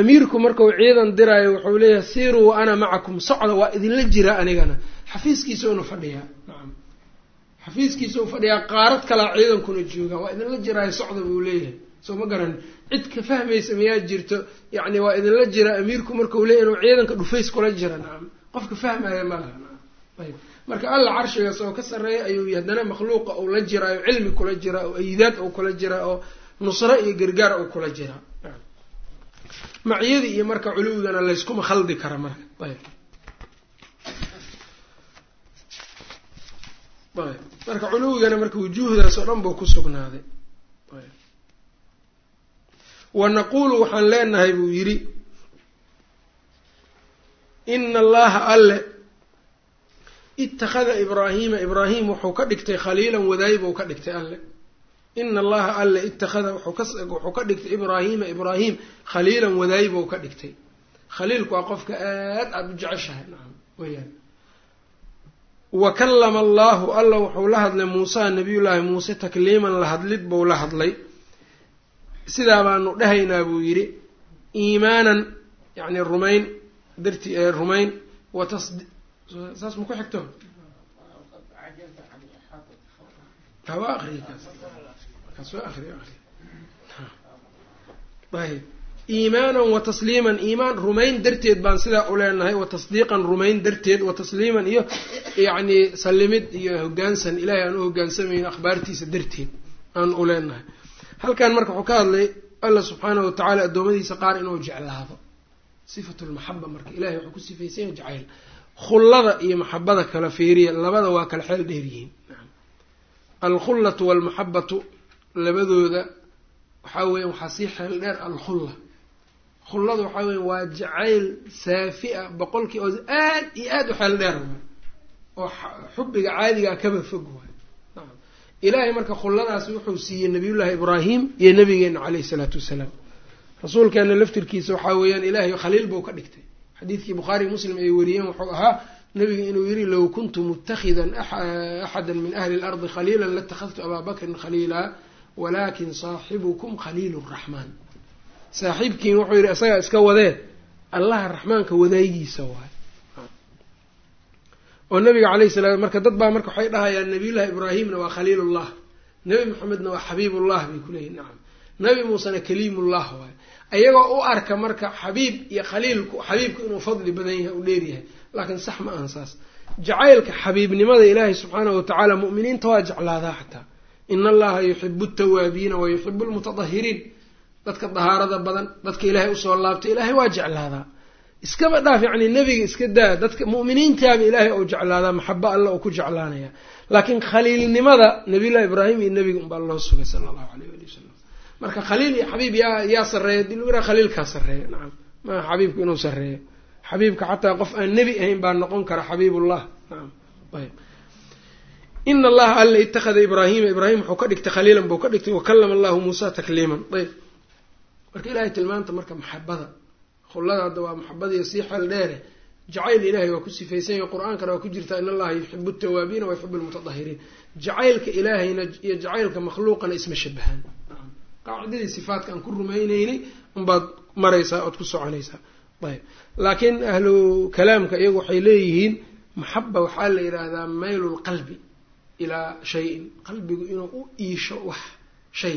amiirku markau ciidan diraayo wuxuu leeyahay siiruu ana macakum. Socda waa idinla jiraa anigana. Xafiiskiisaunu fadhiyaa. Nacam xafiiskiisau fadhiyaa qaarad kalaa ciidankuna joogaa waa idinla jiraayo socda buu leeyahay. Soo ma garanin cid ka fahmaysa mayaa jirto. Yacni waa idinla jiraa amiirku markau leeyahy inuu ciidanka dhufays kula jira. Nacam qofka fahmaya ma laha. Ayb marka alla carshigaas oo ka sarreeya ayuu haddana makhluuqa uu la jiraayo cilmi kula jiraa oo aydaad uu kula jiraa oo nusro iyo gargaar uu kula jiraa maciyadii iyo marka culuwigana layskuma khaldi kara marka. Ayb. Ayb. Marka culuwigana marka wujuuhdaas oo dhan buu ku sugnaaday. Wa naquulu waxaan leenahay buu yidhi ina allaha alle ittakhada ibraahiima ibraahim wuxuu ka dhigtay khaliilan wadaay buu ka dhigtay alle ina allaha alle ittakhada wuxuu ka dhigtay ibraahiima ibraahim khaliilan wadaay buu ka dhigtay. Khaliilku waa qofka aad aada u jeceshahay nacam weyaan wa kallama allahu alla wuxuu la hadlay muusa nabiyullaahi muuse takliiman la hadlid buu la hadlay. Sidaa baanu dhahaynaa buu yidhi iimaanan yacni rumayn darti rumayn wa tasdi saas ma ku xigto? Hawa akriy kaas kaas waa akriy akriy ayb iimaanan wa tasliiman iimaan rumayn darteed baan sidaa u leenahay wa tasdiiqan rumayn darteed wa tasliiman iyo yacni sallimid iyo hoggaansan ilaahay aan u hoggaansamayno akhbaartiisa darteed aan u leenahay. Halkan marka wuxuu ka hadlay allah subxaanahu watacaala addoommadiisa qaar inuu jeclaado. Sifatu lmaxaba marka ilahay wuxuu ku sifaysanya jacayl. Khullada iyo maxabada kala fiiriya labada waa kala xeel dheer yihiin. Alkhullatu waalmaxabatu labadooda waxaa weya waxaa sii xeel dheer alkhulla. Khullada waxaa weya waa jacayl saafi a boqolkii oo aad iyo aad u xeel dheer waay oo xubbiga caadigaa kaba fog waay. Ilaahay marka khulladaas wuxuu siiyey nabiyullaahi ibraahim iyo nabigeena caleyhi salaatu wasalaam. Rasuulkeena laftirkiisa waxaa weeyaan ilaahay khaliil buu ka dhigtay. Xadiidkii bukhaari muslim ay wariyeen wuxuu ahaa nabiga inuu yihi low kuntu mutakhidan axada min ahli اlardi khaliila latakhadtu abaa bakrin khaliila walakin saaxibukum khaliil raxmaan. Saaxiibkiin wuxuu yihi isagaa iska wadee allaha raxmaanka wadaayigiisa waay oo nabiga caleyh salaam marka dad baa marka waxay dhahayaan nabiyullahi ibraahimna waa khaliilullah. Nabi maxamedna waa xabiibullah bay kuleeyihin nacam nabi muusena kaliimullah waay ayagoo u arka marka xabiib iyo khaliilku xabiibku inuu fadli badan yahay u dheeryahay laakiin sax ma ahan saas. Jacaylka xabiibnimada ilaahay subxaanahu watacaala mu'miniinta waa jeclaadaa xataa ina allaha yuxibu tawaabiina wa yuxibu lmutadahiriin dadka dahaarada badan dadka ilaahay u soo laabtay ilaahay waa jeclaadaa iskaba dhaaf yacni nebiga iska daa. Dadka mu'miniintaaba ilaahay ou jeclaadaa maxabo alle oo ku jeclaanaya. Laakiin khaliilnimada nabiyullahi ibraahim iyo nebiga unbaa loo sugay sala allahu aleyh wali wasalam marka khaliil iyo xabiib yaa yaa sarreeya dil wiraa khaliilkaa sarreeya nacam maaha xabiibku inuu sarreeyo xabiibka xataa qof aan nebi ahayn baa noqon kara xabiibullah nacam ayb ina allaha alla itakhada ibraahima ibraahim wuxuu ka dhigtay khaliilan buu ka dhigtay wakalama allahu muusa takliiman. Ayb marka ilahay tilmaanta marka maxabada khullada hadda waa maxabadiiyo sii xeel dheere. Jacayl ilahay waa ku sifaysan yahy qur'aankana waa ku jirtaa in allaha yuxibu tawaabiina wa yuxibu lmutadahiriin jacaylka ilaahayna iyo jacaylka makhluuqana isma shabahaan qaacidadii sifaatka aan ku rumayneynay unbaad maraysaa ood ku soconaysaa. Ayb laakiin ahlu kalaamka iyagu waxay leeyihiin maxaba waxaa la yidhaahdaa maylu lqalbi ilaa shayin. Qalbigu inuu u iisho wax shay.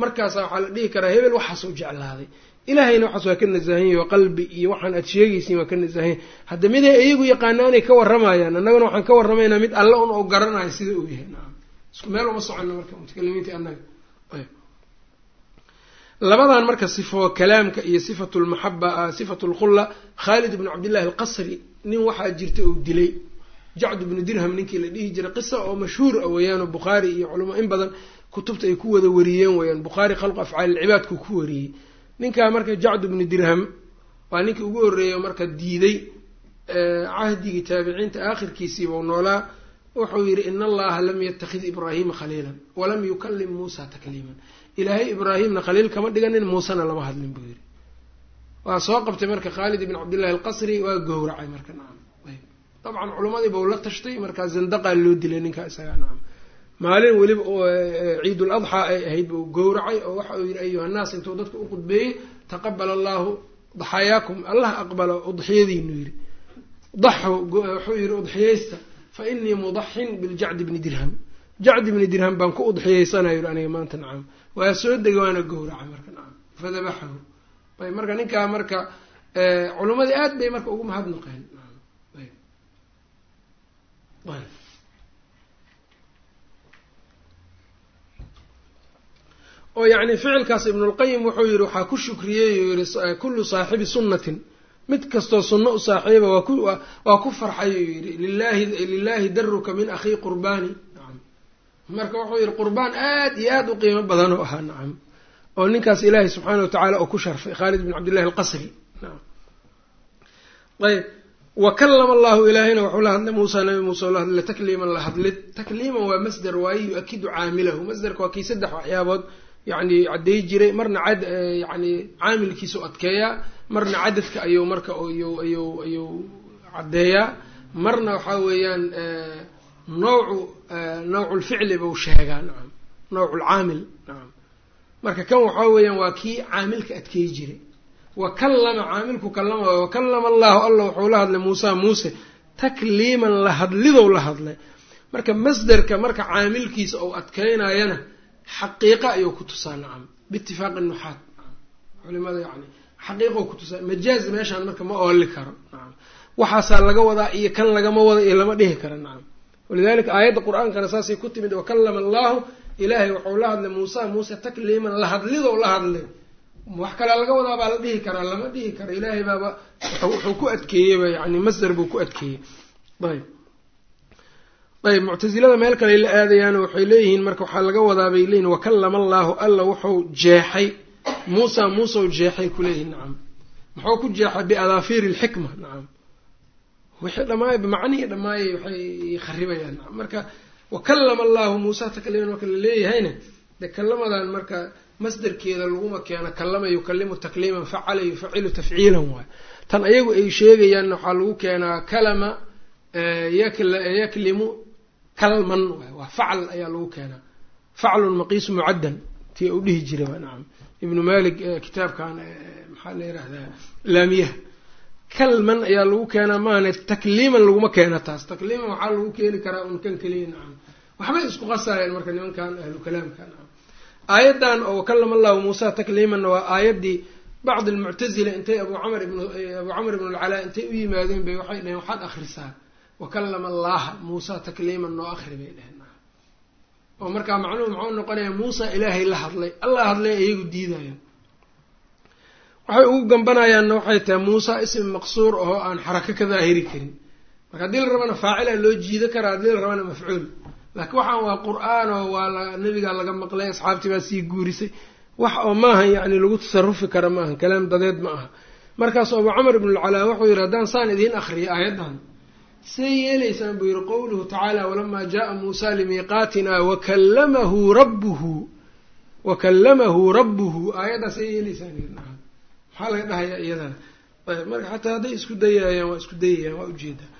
Markaasa waxaa la dhihi karaa hebel waxaasuu jeclaaday. Ilaahayna waxaas waa ka nasahanyahy oo qalbi iyo waxaan aad sheegaysiin waa ka nasahanya hadda miday iyagu yaqaanaanay ka warramayaan annagana waxaan ka warramaynaa mid alle un oo garanayo sida uu yahay. Nacam isku meel uma socono marka mutakalimiinta annaga. Labadan marka sifo kalaamka iyo sifatu lmaxaba sifatu lkhulla khaalid bnu cabdillahi alqasri nin waxaa jirta uu dilay jacd bnu dirham ninkii la dhihi jiray qisa oo mashhuur ah weeyaan oo bukhaari iyo culamo in badan kutubta ay ku wada wariyeen weeyaan. Bukhaari khalqu afcaal ilcibaadku ku wariyey. Ninkaa marka jacd bnu dirham waa ninkii ugu horreeya marka diiday cahdigii taabiciinta aakhirkiisiibau noolaa. Wuxuu yidhi in allaha lam yattakhid ibraahima khaliilan walam yukallim muusa takliiman. Ilaahay ibraahimna khaliil kama dhiganin muusena lama hadlin buu yidhi. Waa soo qabtay marka khaalid ibn cabdillahi alqasri waa gowracay marka nacam dabcan culimmadii bau la tashtay markaa zandaqaa loo dilay ninkaa isagaa maalin weliba ciidul adxaa ay ahayd buu gowracay oo waxa uu yidhi ayuhannaas intuu dadka u qudbeeyey taqabal allahu daxaayaakum allah aqbalo udxiyadiinu yidhi. Daxu wuxuu yidhi udxiyaysta fa inii mudaxin biljacdi bni dirham. Jacdi bni dirham baan ku udxiyeysanayo yidhi aniga maanta nacam waa soo degay waana gowraca marka nacam fadabaxahu. Marka ninkaa marka culimmadii aad bay marka ugu mahadnaqeen oo yacni ficilkaas ibnulqayim wuxuu yidhi waxaa ku shukriyey uu yihi kullu saaxibi sunnatin. Mid kastoo sunno u saaxiiba waa ku farxay uu yidhi lilahi lilahi daruka min akhii qurbaani. Nacam marka wuxuu yidhi qurbaan aad iyo aad u qiimo badan oo ahaa. Nacam oo ninkaas ilaahay subxaana wa tacaala oo ku sharfay khaalid bin cabdillahi alqasri. Nacam ayb wa kalama allahu ilaahayna wuxuu la hadlay muusa nabi muuse la hadlay takliiman la hadlid takliiman waa masder waaye yu-akidu caamilahu masderka waa kii saddex waxyaabood yacni cadday jiray marna cad yacni caamilkiisu adkeeyaa marna cadadka ayuu marka ayuu ayuu ayuu caddeeyaa marna waxaa weeyaan nawcu nawculficli buu sheegaa nacam nawculcaamil nacam marka kan waxaa weeyaan waa kii caamilka adkeey jiray wa kallama caamilku kallama wa kallama allahu alla wuxuu la hadlay muusa muuse takliiman la hadlidow la hadlay. Marka masderka marka caamilkiisa ou adkeynayana xaqiiqa ayuu ku tusaa nacam. Biitifaaqi nuxaat culimada yani xaqiiqo ku tusaa. Majaaz meeshaan marka ma ooli karo nacam. Waxaasaa laga wadaa iyo kan lagama wada iyo lama dhihi karo nacam. Walidalika aayadda qur'aankana saasay ku timid wakallama allahu ilaahay wuxuu la hadlay muusa muuse takliiman la hadlidow la hadlay wax kalea laga wadaa baa la dhihi karaa lama dhihi karo ilaahay baaba wuxuu ku adkeeyeyba yani masder buu ku adkeeyey. Ayb ayb muctasilada meel kale la aadayaano waxay leeyihiin marka waxaa laga wadaa bay leeyihiin wakallama allaahu alla wuxuu jeexay. Muusa muuseu jeexay kuleeyihin nacam muxuu ku jeexay biadaafiiri lxikma nacam wixii dhamaay macnihii dhammaayay waxay kharibayaan nacam marka wa kallama allahu muusa takliiman marka la leeyahayna dee kallamadan marka masderkeeda laguma keeno kallama yukalimu takliiman facala yufacilu tafciilan waay tan ayagu ay sheegayaan waxaa lagu keenaa kalama yaklimu kalman waay waa facal ayaa lagu keenaa. Faclun maqiisu mucaddan tii u dhihi jiray waa nacam ibnu malik kitaabkan maxaa la yihahdaa laamiyaha. Kalman ayaa lagu keenaa maahane takliiman laguma keena taas. Takliiman waxaa lagu keeni karaa un kan keliya nacam waxbay isku qasayeen marka nimankan ahlu kalaamka nacam aayaddan oo wakalama allahu muusa takliimanna waa aayaddii bacdi almuctazila intay abu camr ibn abu camr ibn alcalaa intay u yimaadeen bay waxay dhaheen waxaad akhrisaa wakalama allaha muusa takliiman noo akhri bay dheheen oo markaa macnuhu muxuu noqonayaa muusa ilaahay la hadlay allah hadlay iyagu diidayaan waxay ugu gambanayaanna waxay tahay muusa ismi maqsuur ahoo aan xarako ka daahiri karin. Marka haddii la rabana faacila loo jiido karaa haddii la rabana mafcuul laakiin waxaan waa qur'aan oo waa la nabigaa laga maqlay asxaabtii baa sii guurisay. Wax oo maaha yacni lagu tasarufi kara maaha kalaam dadeed ma aha. Markaasu abu camr ibn alcalaa wuxuu yidhi haddaan saan idiin akriyo aayaddan say yeelaysaan buu yihi qowluhu tacaala walamaa jaءa muusa limiiqaatina wakallamahu rabbuhu wakallamahu rabbuhu. Aayaddaa say yeelaysaan maxaa laga dhahayaa iyadana? Ayb marka xataa hadday isku dayayaan waa isku dayayaan waa u jeedaa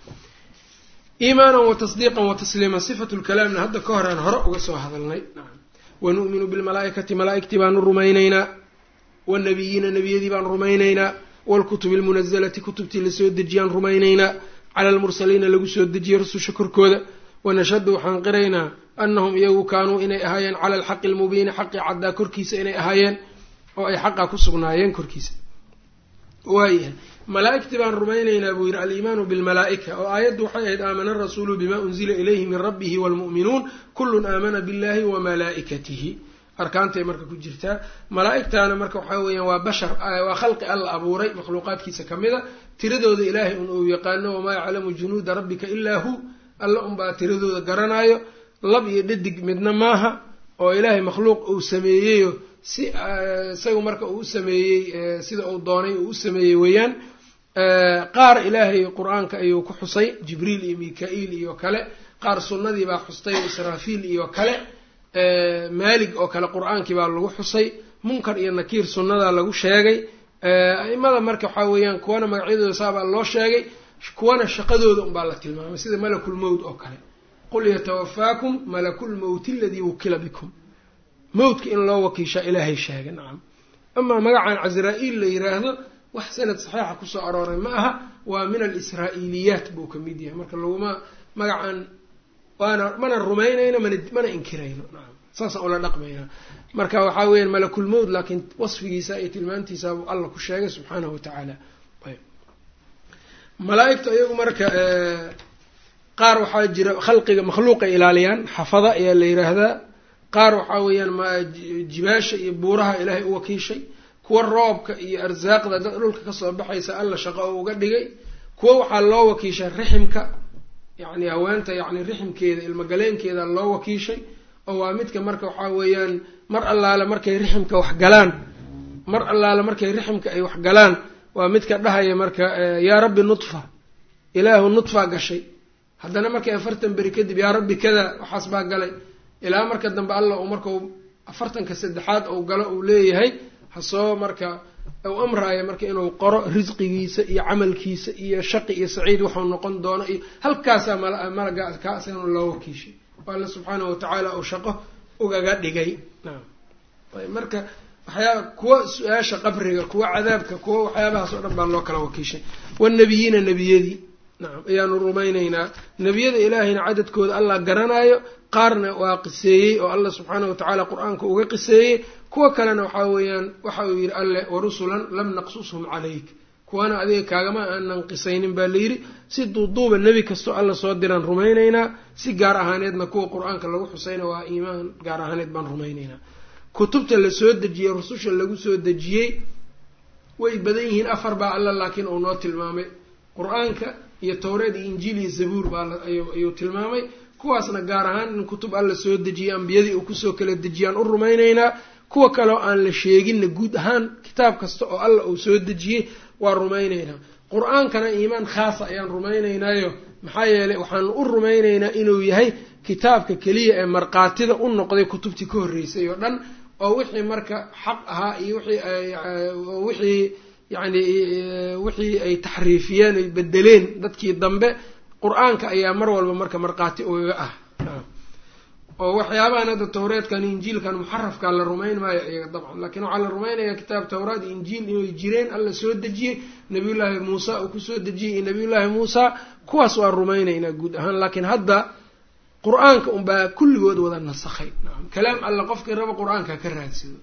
iimaanan watasdiiqan watasliiman sifatu lkalaamna hadda ka horaan hore uga soo hadalnay. Wanu'minu bilmalaaikati malaaigtii baanu rumaynaynaa. Wanabiyiina nebiyadii baan rumaynaynaa. Waalkutubi almunazalati kutubtii la soo dejiyaan rumaynaynaa. Cala almursaliina lagu soo dejiyey rususha korkooda wanashhadu waxaan qiraynaa anahum iyagu kaanuu inay ahaayeen cala alxaqi almubiini xaqi caddaa korkiisa inay ahaayeen oo ay xaqa ku sugnaayeen korkiisa. Waayahay malaa-igtii baan rumaynaynaa buu yidhi aliimaanu bilmalaa-ika. Oo aayaddu waxay ahayd aamana arasuulu bimaa unzila ilayhi min rabbihi waalmu'minuun kullun aamana billahi wa malaa'ikatihi. Arkaantay marka ku jirtaa. Malaa-igtaana marka waxaa weeyaan waa bashar waa khalqi alla abuuray makhluuqaadkiisa ka mida. Tiradooda ilaahay un uu yaqaano wamaa yaclamu junuuda rabbika ilaa hu. Alla unbaa tiradooda garanaayo lab iyo dhadig midna maaha oo ilaahay makhluuq uu sameeyeyo si isaga marka uu u sameeyey sida uu doonay uu u sameeyey weeyaan qaar ilaahay qur'aanka ayuu ku xusay jibriil iyo mika-iil iyo kale. Qaar sunnadii baa xustay israafiil iyo kale. Maalig oo kale qur'aankii baa lagu xusay. Munkar iyo nakiir sunnadaa lagu sheegay. Aimada marka waxaa weeyaan kuwana magacyadooda saabaa loo sheegay. Kuwana shaqadooda unbaa la tilmaamay sida malakulmowt oo kale. Qul yatawafaakum malakulmowti aladii wukila bikum. Mowtka in loo wakiishaa ilaahay sheegay nacam amaa magacan casraa-iil la yiraahdo wax sanad saxiixa ku soo arooray ma aha waa min alisraa-iiliyaat buu ka mid yahay. Marka laguma magacan waana mana rumaynayno mana mana inkirayno. Saasaan ula dhaqmaynaa marka waxaa weeyaan malakulmowt laakiin wasfigiisa iyo tilmaantiisa buu alla ku sheegay subxaanahu watacaala malaa-igtu iyagu marka qaar waxaa jira khalqiga makhluuqay ilaaliyaan xafada ayaa la yiraahdaa. Qaar waxaa weeyaan jibaasha iyo buuraha ilaahay u wakiishay kuwa roobka iyo arsaaqda dhulka ka soo baxaysa alla shaqo oo uga dhigay kuwa waxaa loo wakiishay riximka yacni haweenta yacni riximkeeda ilmagaleenkeeda loo wakiishay oo waa midka marka waxaa weeyaan mar allaale markay riximka wax galaan mar allaale markay riximka ay wax galaan waa midka dhahaya marka yaa rabbi nudfa ilaahu nudfaa gashay. Haddana markay afartan beri kadib yaa rabbi kada waxaas baa galay. Ilaa marka dambe alla uu markau afartanka saddexaad uu galo uu leeyahay hasoo marka u amraayo marka inuu qoro risqigiisa iyo camalkiisa iyo shaqi iyo saciid waxuu noqon doono. Iyo halkaasaa malaga kaasana loo wakiishay. Oo alla subxaanahu watacaala uu shaqo ugaga dhigay. Marka waxyaaba kuwa su'aasha qabriga kuwa cadaabka kuwa waxyaabahaas oo dhan baa loo kala wakiishay. Wanabiyiina nebiyadii nacam ayaanu rumaynaynaa. Nebiyada ilaahayna cadadkooda allah garanaayo qaarna waa qiseeyey oo allah subxaanahu watacaala qur'aanka uga qiseeyey. Kuwa kalena waxaa weeyaan waxa uu yidhi alleh warusulan lam naqsushum calayk. Kuwana adiga kaagama aanan qisaynin baa layidhi si duuduuba nebi kastoo alla soo diraan rumaynaynaa. Si gaar ahaaneedna kuwa qur'aanka lagu xusayna waa iimaan gaar ahaaneed baan rumaynaynaa. Kutubta la soo dejiyey rususha lagu soo dejiyey way badan yihiin afar baa alla laakiin uu noo tilmaamay. Qur'aanka iyo towreed iyo injiil iyo zabuur baa ayuu tilmaamay. Kuwaasna gaar ahaan in kutub alla soo dejiyey ambiyadii uu ku soo kala dejiyaan u rumaynaynaa kuwa kaleo aan la sheeginna guud ahaan kitaab kasta oo alla uu soo dejiyey waa rumaynaynaa qur'aankana iimaan khaasa ayaan rumaynaynaayo maxaa yeelay waxaanu u rumaynaynaa inuu yahay kitaabka keliya ee markhaatida u noqday kutubtii ka horreysay oo dhan oo wixii marka xaq ahaa iyo wixii yacni wixii ay taxriifiyeen ay bedeleen dadkii dambe qur'aanka ayaa mar walba marka markhaati ugaga ah. Oo waxyaabahan hadda tawreedkan injiilkan muxarafkaa la rumayn maayo iyaga dabcan. Laakiin waxaa la rumaynayaa kitaab tawraad iyo injiil inay jireen alla soo dejiyey nabiyullaahi muusa uu ku soo dejiyey iyo nabiyullaahi muusa kuwaas waa rumaynaynaa guud ahaan. Laakiin hadda qur'aanka unbaa kulligood wada nasakhay. Kalaam alla qofkii rabo qur'aanka ka raadsado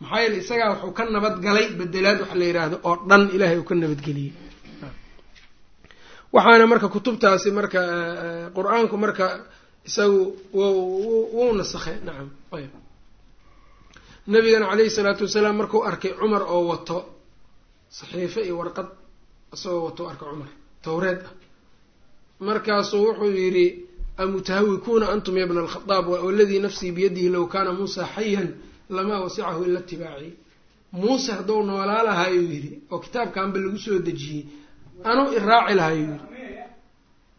maxaa yeele isagaa wuxuu ka nabadgalay bedelaad waxa la yidhaahdo oo dhan ilaahay uu ka nabadgeliyey waxaana marka kutubtaasi marka qur'aanku marka isagu wuu nasakhay. Nacam ayb nabigana caleyhi salaatu wasalaam markuu arkay cumar oo wato saxiifo iyo warqad isagoo wato arkay cumar tawreed ah. Markaasuu wuxuu yidhi amutahawikuuna antum ya bna alkhadaab waladii nafsii biyadihi low kaana muusa xayan lamaa wasicahu ila itibaaci muuse hadduu noolaa lahaayuu yidhi oo kitaabkanba lagu soo dejiyey anuu iraaci lahaayuu yidhi.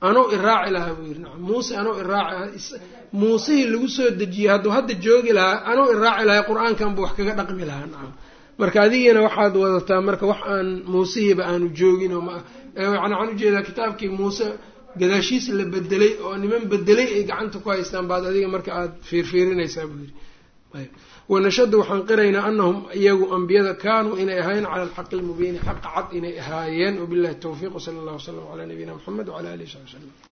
Anuu iraaci lahaa buu yidhi. Nacam muuse anuu iraaci muusihii lagu soo dejiyey hadduu hadda joogi lahaa anuu iraaci lahaa qur'aankan buu wax kaga dhaqmi lahaa nacam. Marka adigina waxaad wadataa marka wax aan muusihiiba aanu joogin oo yani waxaan u jeedaa kitaabkii muuse gadaashiis la bedelay oo niman bedelay ay gacanta ku haystaan baad adiga marka aada fiirfiirinaysaa buu yidhi wanashadu waxaan qiraynaa anahum iyagu ambiyada kaanuu inay ahaayeen cala alxaqi almubiini xaqa cad inay ahaayeen wabillahi tawfiiq wsala allah wslam calaa nabiyina muxamed wcala alihi sabi wslam